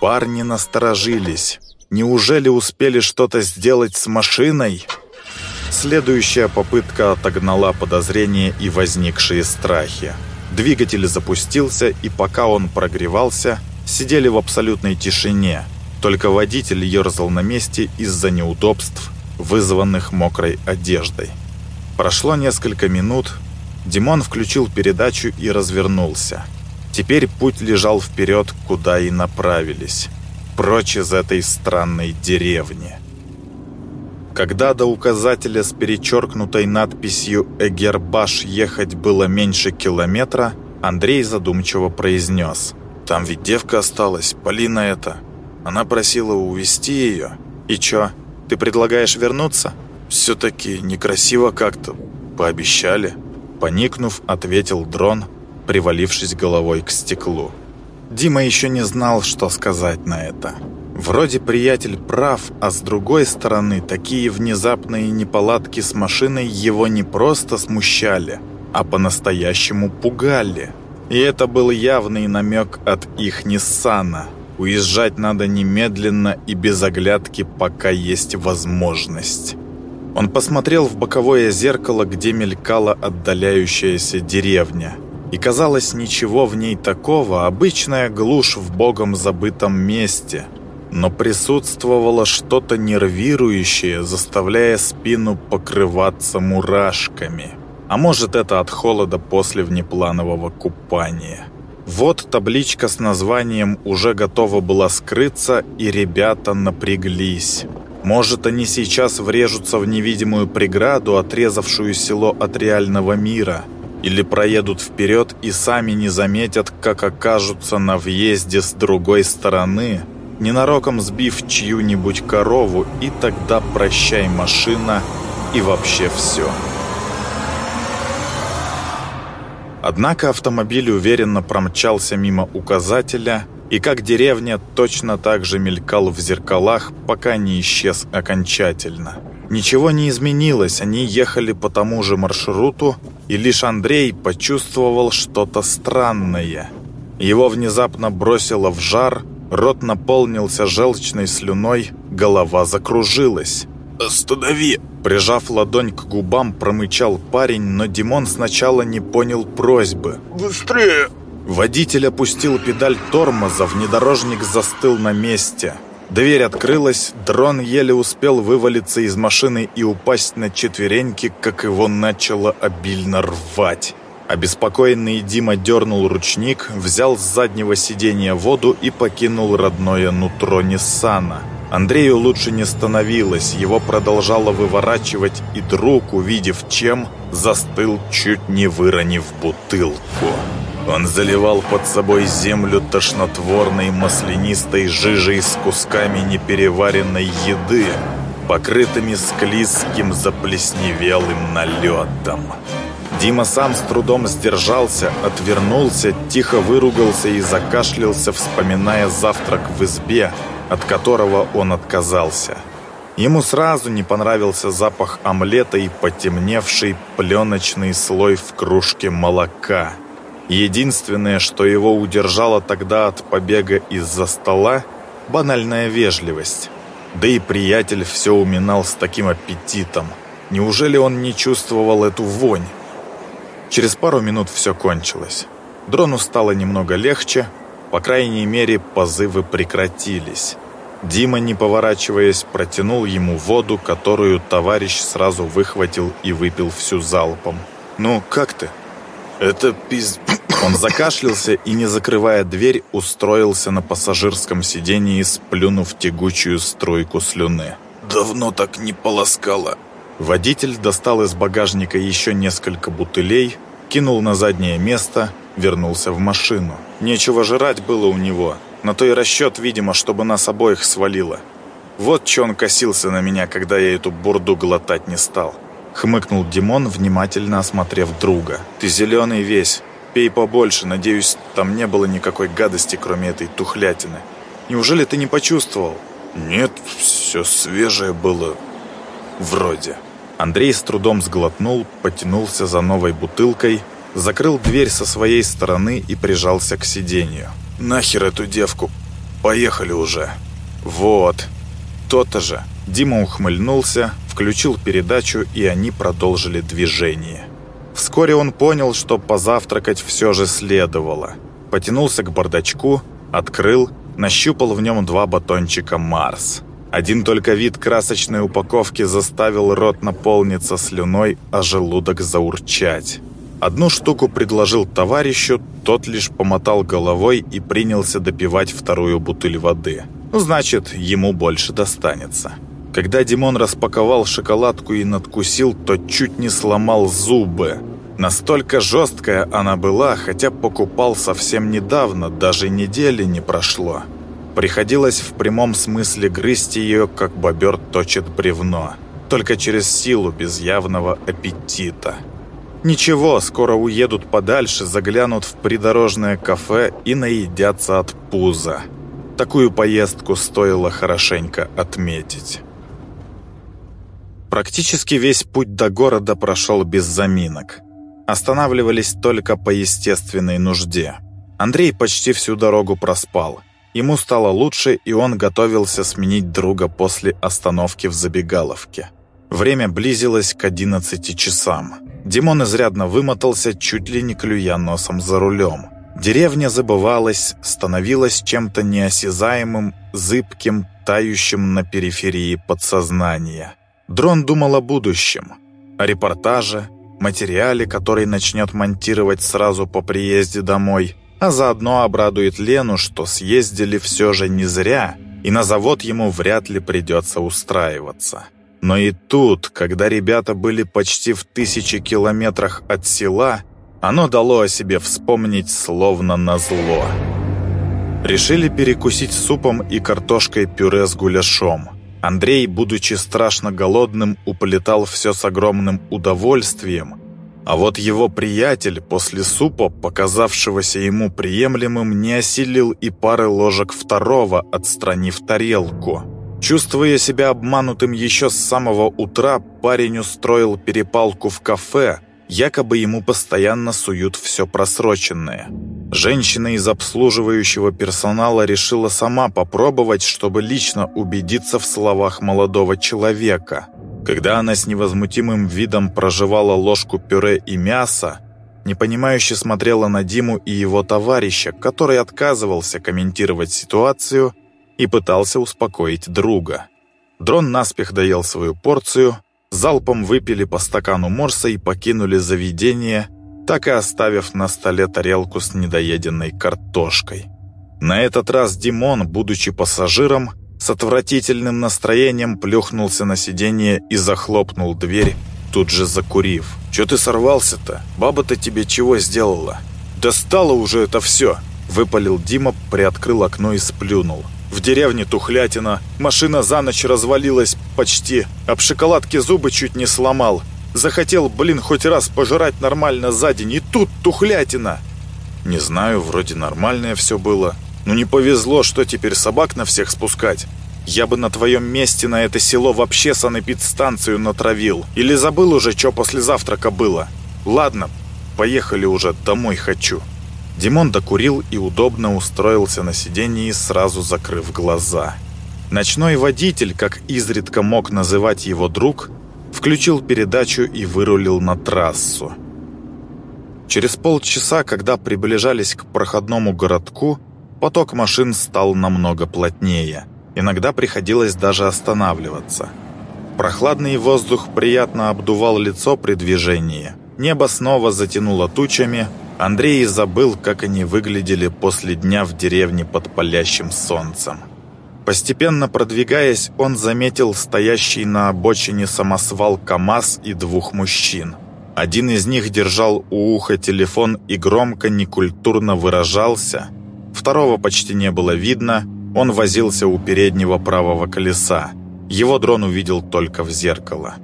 Парни насторожились. Неужели успели что-то сделать с машиной? Следующая попытка отогнала подозрения и возникшие страхи. Двигатель запустился, и пока он прогревался, сидели в абсолютной тишине. Только водитель ерзал на месте из-за неудобств, вызванных мокрой одеждой. Прошло несколько минут, Димон включил передачу и развернулся. Теперь путь лежал вперед, куда и направились. Прочь из этой странной деревни. Когда до указателя с перечеркнутой надписью «Эгербаш» ехать было меньше километра, Андрей задумчиво произнес. «Там ведь девка осталась, Полина эта. Она просила увезти ее. И чё, ты предлагаешь вернуться? Все-таки некрасиво как-то. Пообещали». Поникнув, ответил дрон, привалившись головой к стеклу. Дима еще не знал, что сказать на это. Вроде приятель прав, а с другой стороны, такие внезапные неполадки с машиной его не просто смущали, а по-настоящему пугали. И это был явный намек от их Ниссана. Уезжать надо немедленно и без оглядки, пока есть возможность. Он посмотрел в боковое зеркало, где мелькала отдаляющаяся деревня. И казалось, ничего в ней такого, обычная глушь в богом забытом месте. Но присутствовало что-то нервирующее, заставляя спину покрываться мурашками. А может, это от холода после внепланового купания. Вот табличка с названием уже готова была скрыться, и ребята напряглись. Может, они сейчас врежутся в невидимую преграду, отрезавшую село от реального мира, или проедут вперед и сами не заметят, как окажутся на въезде с другой стороны, ненароком сбив чью-нибудь корову, и тогда прощай машина и вообще все. Однако автомобиль уверенно промчался мимо указателя и, как деревня, точно так же мелькал в зеркалах, пока не исчез окончательно. Ничего не изменилось, они ехали по тому же маршруту, и лишь Андрей почувствовал что-то странное. Его внезапно бросило в жар, рот наполнился желчной слюной, голова закружилась. «Останови!» Прижав ладонь к губам, промычал парень, но Димон сначала не понял просьбы. «Быстрее!» Водитель опустил педаль тормоза, внедорожник застыл на месте. Дверь открылась, дрон еле успел вывалиться из машины и упасть на четвереньки, как его начало обильно рвать. Обеспокоенный Дима дернул ручник, взял с заднего сиденья воду и покинул родное нутро Ниссана. Андрею лучше не становилось, его продолжало выворачивать, и друг, увидев чем, застыл, чуть не выронив бутылку. Он заливал под собой землю тошнотворной маслянистой жижей с кусками непереваренной еды, покрытыми склизким заплесневелым налетом. Дима сам с трудом сдержался, отвернулся, тихо выругался и закашлялся, вспоминая завтрак в избе, от которого он отказался. Ему сразу не понравился запах омлета и потемневший пленочный слой в кружке молока. Единственное, что его удержало тогда от побега из-за стола – банальная вежливость. Да и приятель все уминал с таким аппетитом. Неужели он не чувствовал эту вонь? Через пару минут все кончилось. Дрону стало немного легче, по крайней мере, позывы прекратились. Дима, не поворачиваясь, протянул ему воду, которую товарищ сразу выхватил и выпил всю залпом. «Ну, как ты?» «Это пиз...» Он закашлялся и, не закрывая дверь, устроился на пассажирском сидении, сплюнув тягучую струйку слюны. «Давно так не полоскало». Водитель достал из багажника еще несколько бутылей, кинул на заднее место, вернулся в машину. Нечего жрать было у него. На то и расчет, видимо, чтобы нас обоих свалило. Вот че он косился на меня, когда я эту бурду глотать не стал. Хмыкнул Димон, внимательно осмотрев друга. «Ты зеленый весь. Пей побольше. Надеюсь, там не было никакой гадости, кроме этой тухлятины. Неужели ты не почувствовал?» «Нет, все свежее было. Вроде». Андрей с трудом сглотнул, потянулся за новой бутылкой, закрыл дверь со своей стороны и прижался к сиденью. «Нахер эту девку? Поехали уже!» «Вот, то-то же!» Дима ухмыльнулся, включил передачу, и они продолжили движение. Вскоре он понял, что позавтракать все же следовало. Потянулся к бардачку, открыл, нащупал в нем два батончика «Марс». Один только вид красочной упаковки заставил рот наполниться слюной, а желудок заурчать. Одну штуку предложил товарищу, тот лишь помотал головой и принялся допивать вторую бутыль воды. Ну, значит, ему больше достанется. Когда Димон распаковал шоколадку и надкусил, то чуть не сломал зубы. Настолько жесткая она была, хотя покупал совсем недавно, даже недели не прошло. Приходилось в прямом смысле грызть ее, как бобер точит бревно. Только через силу, без явного аппетита. Ничего, скоро уедут подальше, заглянут в придорожное кафе и наедятся от пуза. Такую поездку стоило хорошенько отметить. Практически весь путь до города прошел без заминок. Останавливались только по естественной нужде. Андрей почти всю дорогу проспал. Ему стало лучше, и он готовился сменить друга после остановки в забегаловке. Время близилось к 11 часам. Димон изрядно вымотался, чуть ли не клюя носом за рулем. Деревня забывалась, становилась чем-то неосязаемым, зыбким, тающим на периферии подсознания. Дрон думал о будущем, о репортаже, материале, который начнет монтировать сразу по приезде домой – а заодно обрадует Лену, что съездили все же не зря, и на завод ему вряд ли придется устраиваться. Но и тут, когда ребята были почти в тысячи километрах от села, Оно дало о себе вспомнить словно назло. Решили перекусить супом и картошкой-пюре с гуляшом. Андрей, будучи страшно голодным, уплетал все с огромным удовольствием, а вот его приятель после супа, показавшегося ему приемлемым, не осилил и пары ложек второго, отстранив тарелку. Чувствуя себя обманутым еще с самого утра, парень устроил перепалку в кафе, якобы ему постоянно суют все просроченное. Женщина из обслуживающего персонала решила сама попробовать, чтобы лично убедиться в словах молодого человека. Когда она с невозмутимым видом проживала ложку пюре и мяса, непонимающе смотрела на Диму и его товарища, который отказывался комментировать ситуацию и пытался успокоить друга. Дрон наспех доел свою порцию, залпом выпили по стакану морса и покинули заведение – так и оставив на столе тарелку с недоеденной картошкой. На этот раз Димон, будучи пассажиром, с отвратительным настроением плюхнулся на сиденье и захлопнул дверь, тут же закурив. «Чё ты сорвался-то? Баба-то тебе чего сделала?» «Достало уже это все!» Выпалил Дима, приоткрыл окно и сплюнул. «В деревне тухлятина, машина за ночь развалилась почти, об шоколадке зубы чуть не сломал, Захотел, блин, хоть раз пожрать нормально за день, и тут тухлятина. Не знаю, вроде нормальное все было. Ну не повезло, что теперь собак на всех спускать. Я бы на твоем месте на это село вообще санэпидстанцию натравил. Или забыл уже, что после завтрака было. Ладно, поехали уже, домой хочу. Димон докурил и удобно устроился на сиденье, сразу закрыв глаза. Ночной водитель, как изредка мог называть его друг, включил передачу и вырулил на трассу. Через полчаса, когда приближались к проходному городку, поток машин стал намного плотнее. Иногда приходилось даже останавливаться. Прохладный воздух приятно обдувал лицо при движении. Небо снова затянуло тучами. Андрей забыл, как они выглядели после дня в деревне под палящим солнцем. Постепенно продвигаясь, он заметил стоящий на обочине самосвал КАМАЗ и двух мужчин. Один из них держал у уха телефон и громко, некультурно выражался. Второго почти не было видно, он возился у переднего правого колеса. Его дрон увидел только в зеркало.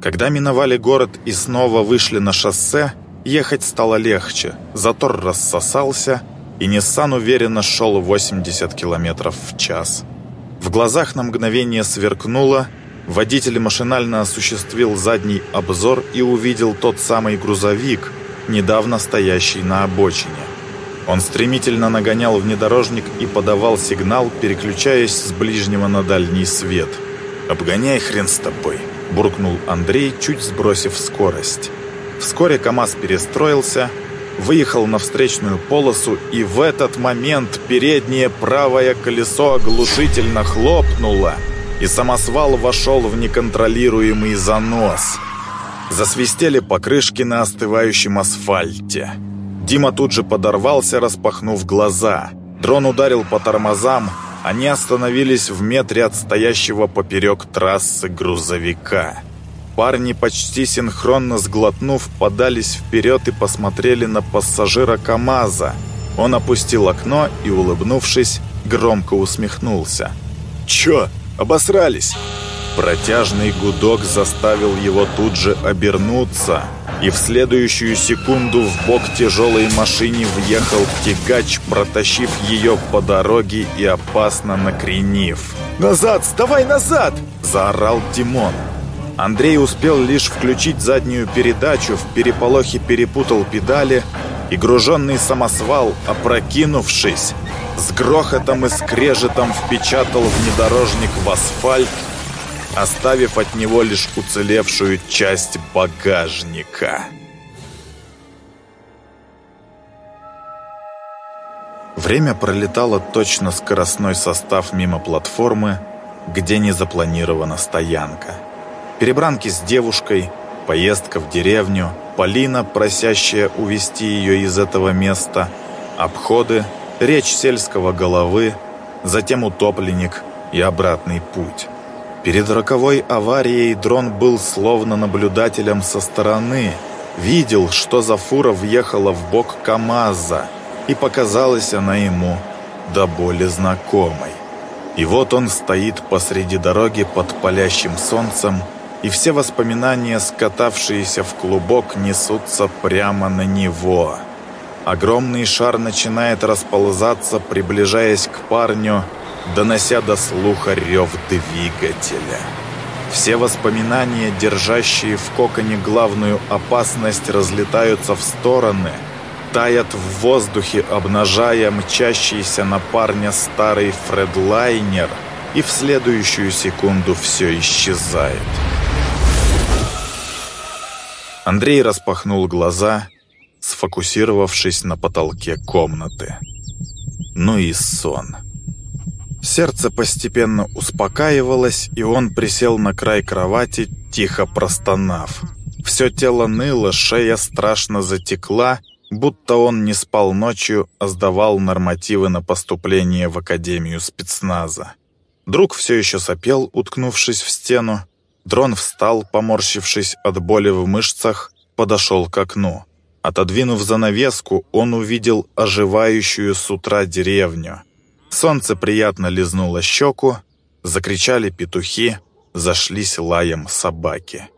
Когда миновали город и снова вышли на шоссе, ехать стало легче, затор рассосался, и Ниссан уверенно шел 80 км в час. В глазах на мгновение сверкнуло, водитель машинально осуществил задний обзор и увидел тот самый грузовик, недавно стоящий на обочине. Он стремительно нагонял внедорожник и подавал сигнал, переключаясь с ближнего на дальний свет. «Обгоняй хрен с тобой», – буркнул Андрей, чуть сбросив скорость. Вскоре КамАЗ перестроился – выехал на встречную полосу, и в этот момент переднее правое колесо оглушительно хлопнуло, и самосвал вошел в неконтролируемый занос. Засвистели покрышки на остывающем асфальте. Дима тут же подорвался, распахнув глаза. Дрон ударил по тормозам, они остановились в метре от стоящего поперек трассы грузовика. Парни, почти синхронно сглотнув, подались вперед и посмотрели на пассажира КамАЗа. Он опустил окно и, улыбнувшись, громко усмехнулся. «Чё, обосрались?» Протяжный гудок заставил его тут же обернуться, и в следующую секунду в бок тяжелой машине въехал тягач, протащив ее по дороге и опасно накренив. «Назад! Вставай назад!» – заорал Димон. Андрей успел лишь включить заднюю передачу, в переполохе перепутал педали, и груженный самосвал, опрокинувшись, с грохотом и скрежетом впечатал внедорожник в асфальт, оставив от него лишь уцелевшую часть багажника. Время пролетало точно скоростной состав мимо платформы, где не запланирована стоянка перебранки с девушкой, поездка в деревню, Полина, просящая увести ее из этого места, обходы, речь сельского головы, затем утопленник и обратный путь. Перед роковой аварией дрон был словно наблюдателем со стороны, Видел, что за фура въехала в бок КамАЗа, и показалась она ему до боли знакомой. И вот он стоит посреди дороги под палящим солнцем, и все воспоминания, скатавшиеся в клубок, несутся прямо на него. Огромный шар начинает расползаться, приближаясь к парню, донося до слуха рев двигателя. Все воспоминания, держащие в коконе главную опасность, разлетаются в стороны, таят в воздухе, обнажая мчащийся на парня старый фредлайнер, и в следующую секунду все исчезает. Андрей распахнул глаза, сфокусировавшись на потолке комнаты. Ну и сон. Сердце постепенно успокаивалось, и он присел на край кровати, тихо простонав. Все тело ныло, шея страшно затекла, будто он не спал ночью, а сдавал нормативы на поступление в Академию спецназа. Друг все еще сопел, уткнувшись в стену. Дрон встал, поморщившись от боли в мышцах, подошел к окну. Отодвинув занавеску, он увидел оживающую с утра деревню. Солнце приятно лизнуло щеку, закричали петухи, зашлись лаем собаки.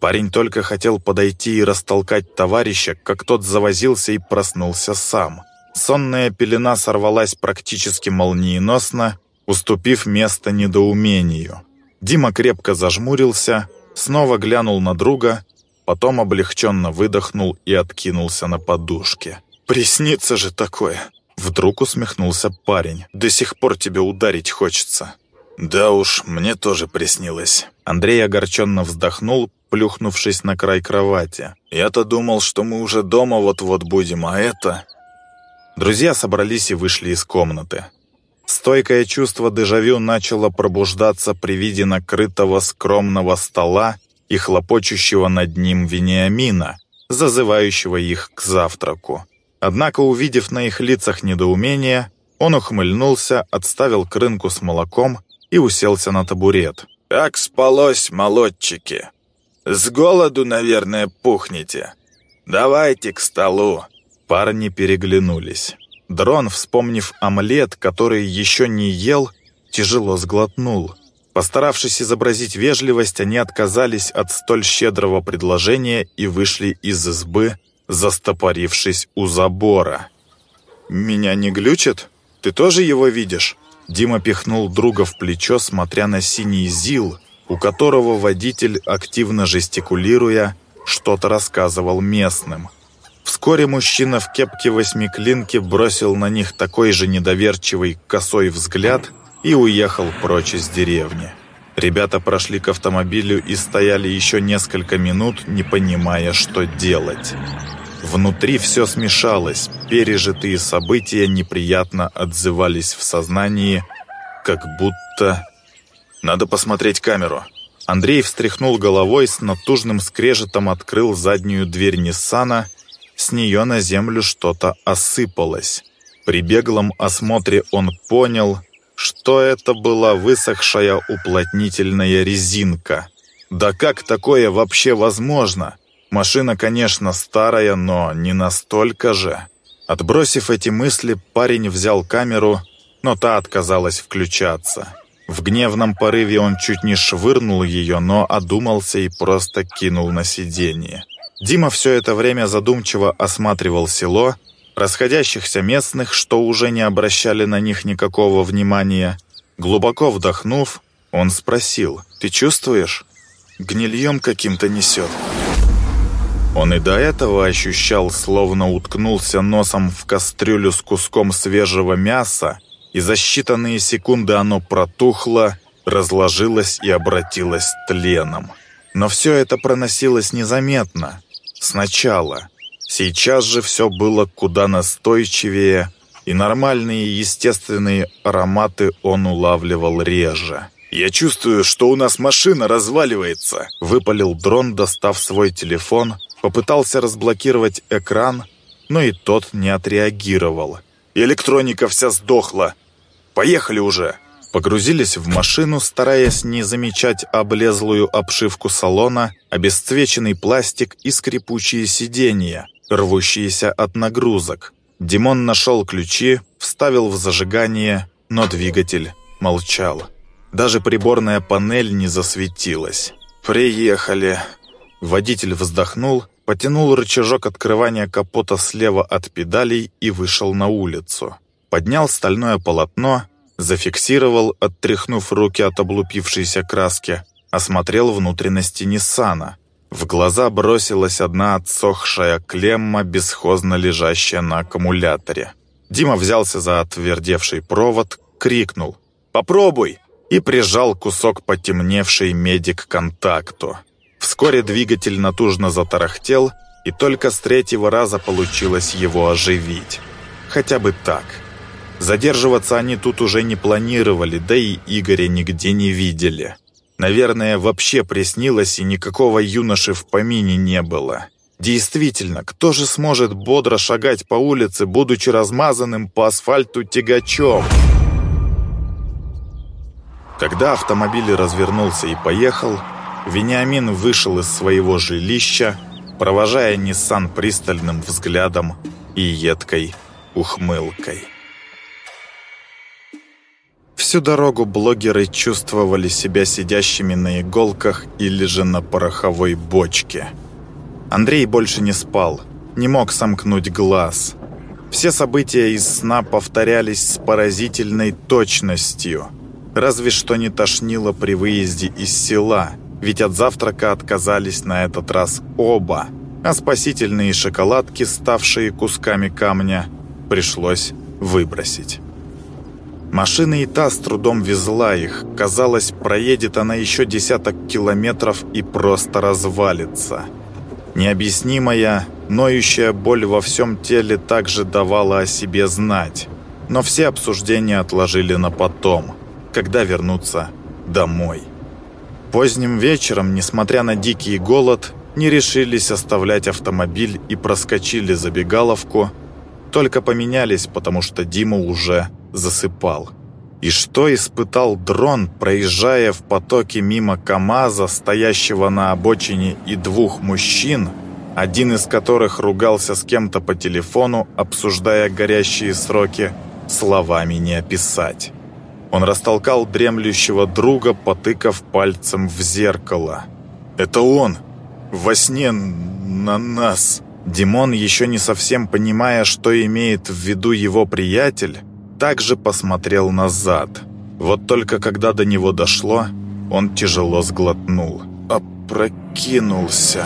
Парень только хотел подойти и растолкать товарища, как тот завозился и проснулся сам. Сонная пелена сорвалась практически молниеносно, уступив место недоумению. Дима крепко зажмурился, снова глянул на друга, потом облегченно выдохнул и откинулся на подушке. «Приснится же такое!» Вдруг усмехнулся парень. «До сих пор тебе ударить хочется». «Да уж, мне тоже приснилось». Андрей огорченно вздохнул, плюхнувшись на край кровати. «Я-то думал, что мы уже дома вот-вот будем, а это...» Друзья собрались и вышли из комнаты. Стойкое чувство дежавю начало пробуждаться при виде накрытого скромного стола и хлопочущего над ним Вениамина, зазывающего их к завтраку. Однако, увидев на их лицах недоумение, он ухмыльнулся, отставил крынку с молоком и уселся на табурет. «Как спалось, молодчики? С голоду, наверное, пухнете. Давайте к столу». Парни переглянулись. Дрон, вспомнив омлет, который еще не ел, тяжело сглотнул. Постаравшись изобразить вежливость, они отказались от столь щедрого предложения и вышли из избы, застопорившись у забора. «Меня не глючит? Ты тоже его видишь?» Дима пихнул друга в плечо, смотря на синий ЗИЛ, у которого водитель, активно жестикулируя, что-то рассказывал местным. Вскоре мужчина в кепке восьмиклинки бросил на них такой же недоверчивый косой взгляд и уехал прочь из деревни. Ребята прошли к автомобилю и стояли еще несколько минут, не понимая, что делать. Внутри все смешалось, пережитые события неприятно отзывались в сознании, как будто... «Надо посмотреть камеру». Андрей встряхнул головой, с натужным скрежетом открыл заднюю дверь Ниссана с нее на землю что-то осыпалось. При беглом осмотре он понял, что это была высохшая уплотнительная резинка. Да как такое вообще возможно? Машина, конечно, старая, но не настолько же. Отбросив эти мысли, парень взял камеру, но та отказалась включаться. В гневном порыве он чуть не швырнул ее, но одумался и просто кинул на сиденье. Дима все это время задумчиво осматривал село, расходящихся местных, что уже не обращали на них никакого внимания. Глубоко вдохнув, он спросил, «Ты чувствуешь? Гнильем каким-то несет». Он и до этого ощущал, словно уткнулся носом в кастрюлю с куском свежего мяса, и за считанные секунды оно протухло, разложилось и обратилось тленом. Но все это проносилось незаметно. Сначала. Сейчас же все было куда настойчивее, и нормальные естественные ароматы он улавливал реже. «Я чувствую, что у нас машина разваливается», — выпалил дрон, достав свой телефон, попытался разблокировать экран, но и тот не отреагировал. «Электроника вся сдохла. Поехали уже!» Погрузились в машину, стараясь не замечать облезлую обшивку салона, обесцвеченный пластик и скрипучие сиденья, рвущиеся от нагрузок. Димон нашел ключи, вставил в зажигание, но двигатель молчал. Даже приборная панель не засветилась. «Приехали!» Водитель вздохнул, потянул рычажок открывания капота слева от педалей и вышел на улицу. Поднял стальное полотно, зафиксировал, оттряхнув руки от облупившейся краски, осмотрел внутренности Ниссана. В глаза бросилась одна отсохшая клемма, бесхозно лежащая на аккумуляторе. Дима взялся за отвердевший провод, крикнул «Попробуй!» и прижал кусок потемневшей меди к контакту. Вскоре двигатель натужно затарахтел, и только с третьего раза получилось его оживить. Хотя бы так. Задерживаться они тут уже не планировали, да и Игоря нигде не видели. Наверное, вообще приснилось, и никакого юноши в помине не было. Действительно, кто же сможет бодро шагать по улице, будучи размазанным по асфальту тягачом? Когда автомобиль развернулся и поехал, Вениамин вышел из своего жилища, провожая Ниссан пристальным взглядом и едкой ухмылкой. Всю дорогу блогеры чувствовали себя сидящими на иголках или же на пороховой бочке. Андрей больше не спал, не мог сомкнуть глаз. Все события из сна повторялись с поразительной точностью. Разве что не тошнило при выезде из села – ведь от завтрака отказались на этот раз оба, а спасительные шоколадки, ставшие кусками камня, пришлось выбросить. Машина и та с трудом везла их. Казалось, проедет она еще десяток километров и просто развалится. Необъяснимая, ноющая боль во всем теле также давала о себе знать. Но все обсуждения отложили на потом, когда вернуться домой. Поздним вечером, несмотря на дикий голод, не решились оставлять автомобиль и проскочили забегаловку, только поменялись, потому что Дима уже засыпал. И что испытал дрон, проезжая в потоке мимо КамАЗа, стоящего на обочине, и двух мужчин, один из которых ругался с кем-то по телефону, обсуждая горящие сроки, словами не описать. Он растолкал дремлющего друга, потыкав пальцем в зеркало. «Это он! Во сне на нас!» Димон, еще не совсем понимая, что имеет в виду его приятель, также посмотрел назад. Вот только когда до него дошло, он тяжело сглотнул. Опрокинулся.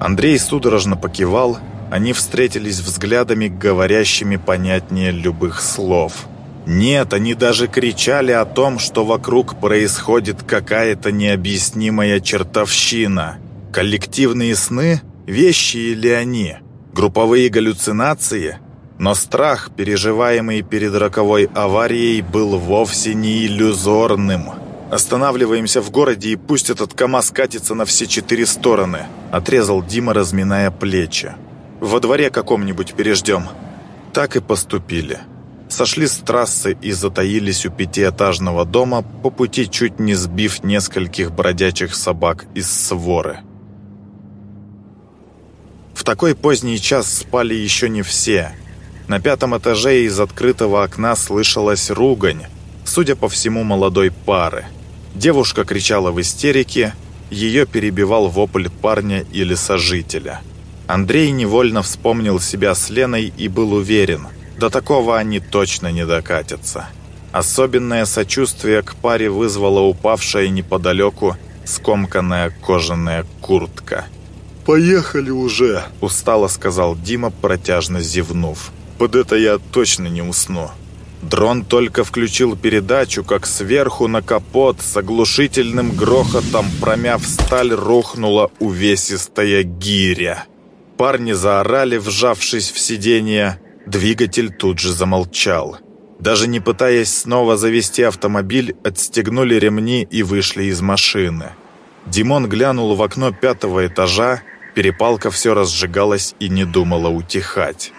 Андрей судорожно покивал, они встретились взглядами, говорящими понятнее любых слов – нет, они даже кричали о том, что вокруг происходит какая-то необъяснимая чертовщина. Коллективные сны? Вещи или они? Групповые галлюцинации? Но страх, переживаемый перед роковой аварией, был вовсе не иллюзорным. «Останавливаемся в городе, и пусть этот КамАЗ катится на все четыре стороны», отрезал Дима, разминая плечи. «Во дворе каком-нибудь переждем». Так и поступили сошли с трассы и затаились у пятиэтажного дома, по пути чуть не сбив нескольких бродячих собак из своры. В такой поздний час спали еще не все. На пятом этаже из открытого окна слышалась ругань, судя по всему, молодой пары. Девушка кричала в истерике, ее перебивал вопль парня или сожителя. Андрей невольно вспомнил себя с Леной и был уверен – до такого они точно не докатятся. Особенное сочувствие к паре вызвала упавшая неподалеку скомканная кожаная куртка. «Поехали уже!» – устало сказал Дима, протяжно зевнув. «Под это я точно не усну». Дрон только включил передачу, как сверху на капот с оглушительным грохотом, промяв сталь, рухнула увесистая гиря. Парни заорали, вжавшись в сиденье, Двигатель тут же замолчал. Даже не пытаясь снова завести автомобиль, отстегнули ремни и вышли из машины. Димон глянул в окно пятого этажа, перепалка все разжигалась и не думала утихать.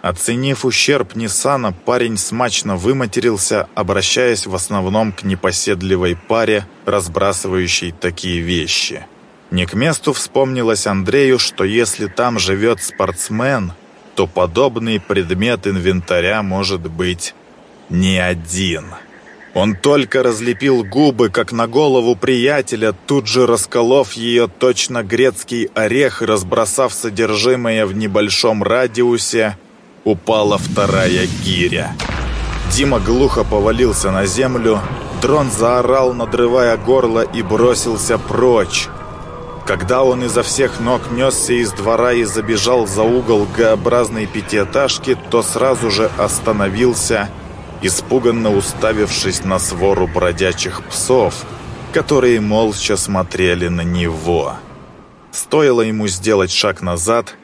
Оценив ущерб Ниссана, парень смачно выматерился, обращаясь в основном к непоседливой паре, разбрасывающей такие вещи. Не к месту вспомнилось Андрею, что если там живет спортсмен, то подобный предмет инвентаря может быть не один. Он только разлепил губы, как на голову приятеля, тут же расколов ее точно грецкий орех и разбросав содержимое в небольшом радиусе, упала вторая гиря. Дима глухо повалился на землю, дрон заорал, надрывая горло, и бросился прочь. Когда он изо всех ног несся из двора и забежал за угол Г-образной пятиэтажки, то сразу же остановился, испуганно уставившись на свору бродячих псов, которые молча смотрели на него. Стоило ему сделать шаг назад,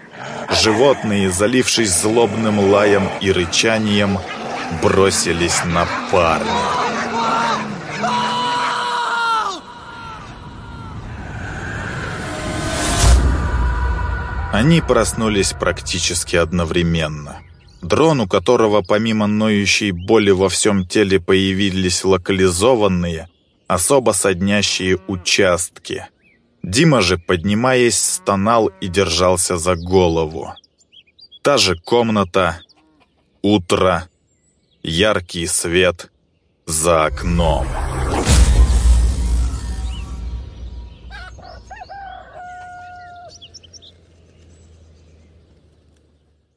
животные, залившись злобным лаем и рычанием, бросились на парня. Они проснулись практически одновременно. Дрон, у которого помимо ноющей боли во всем теле появились локализованные, особо соднящие участки. Дима же, поднимаясь, стонал и держался за голову. Та же комната, утро, яркий свет за окном.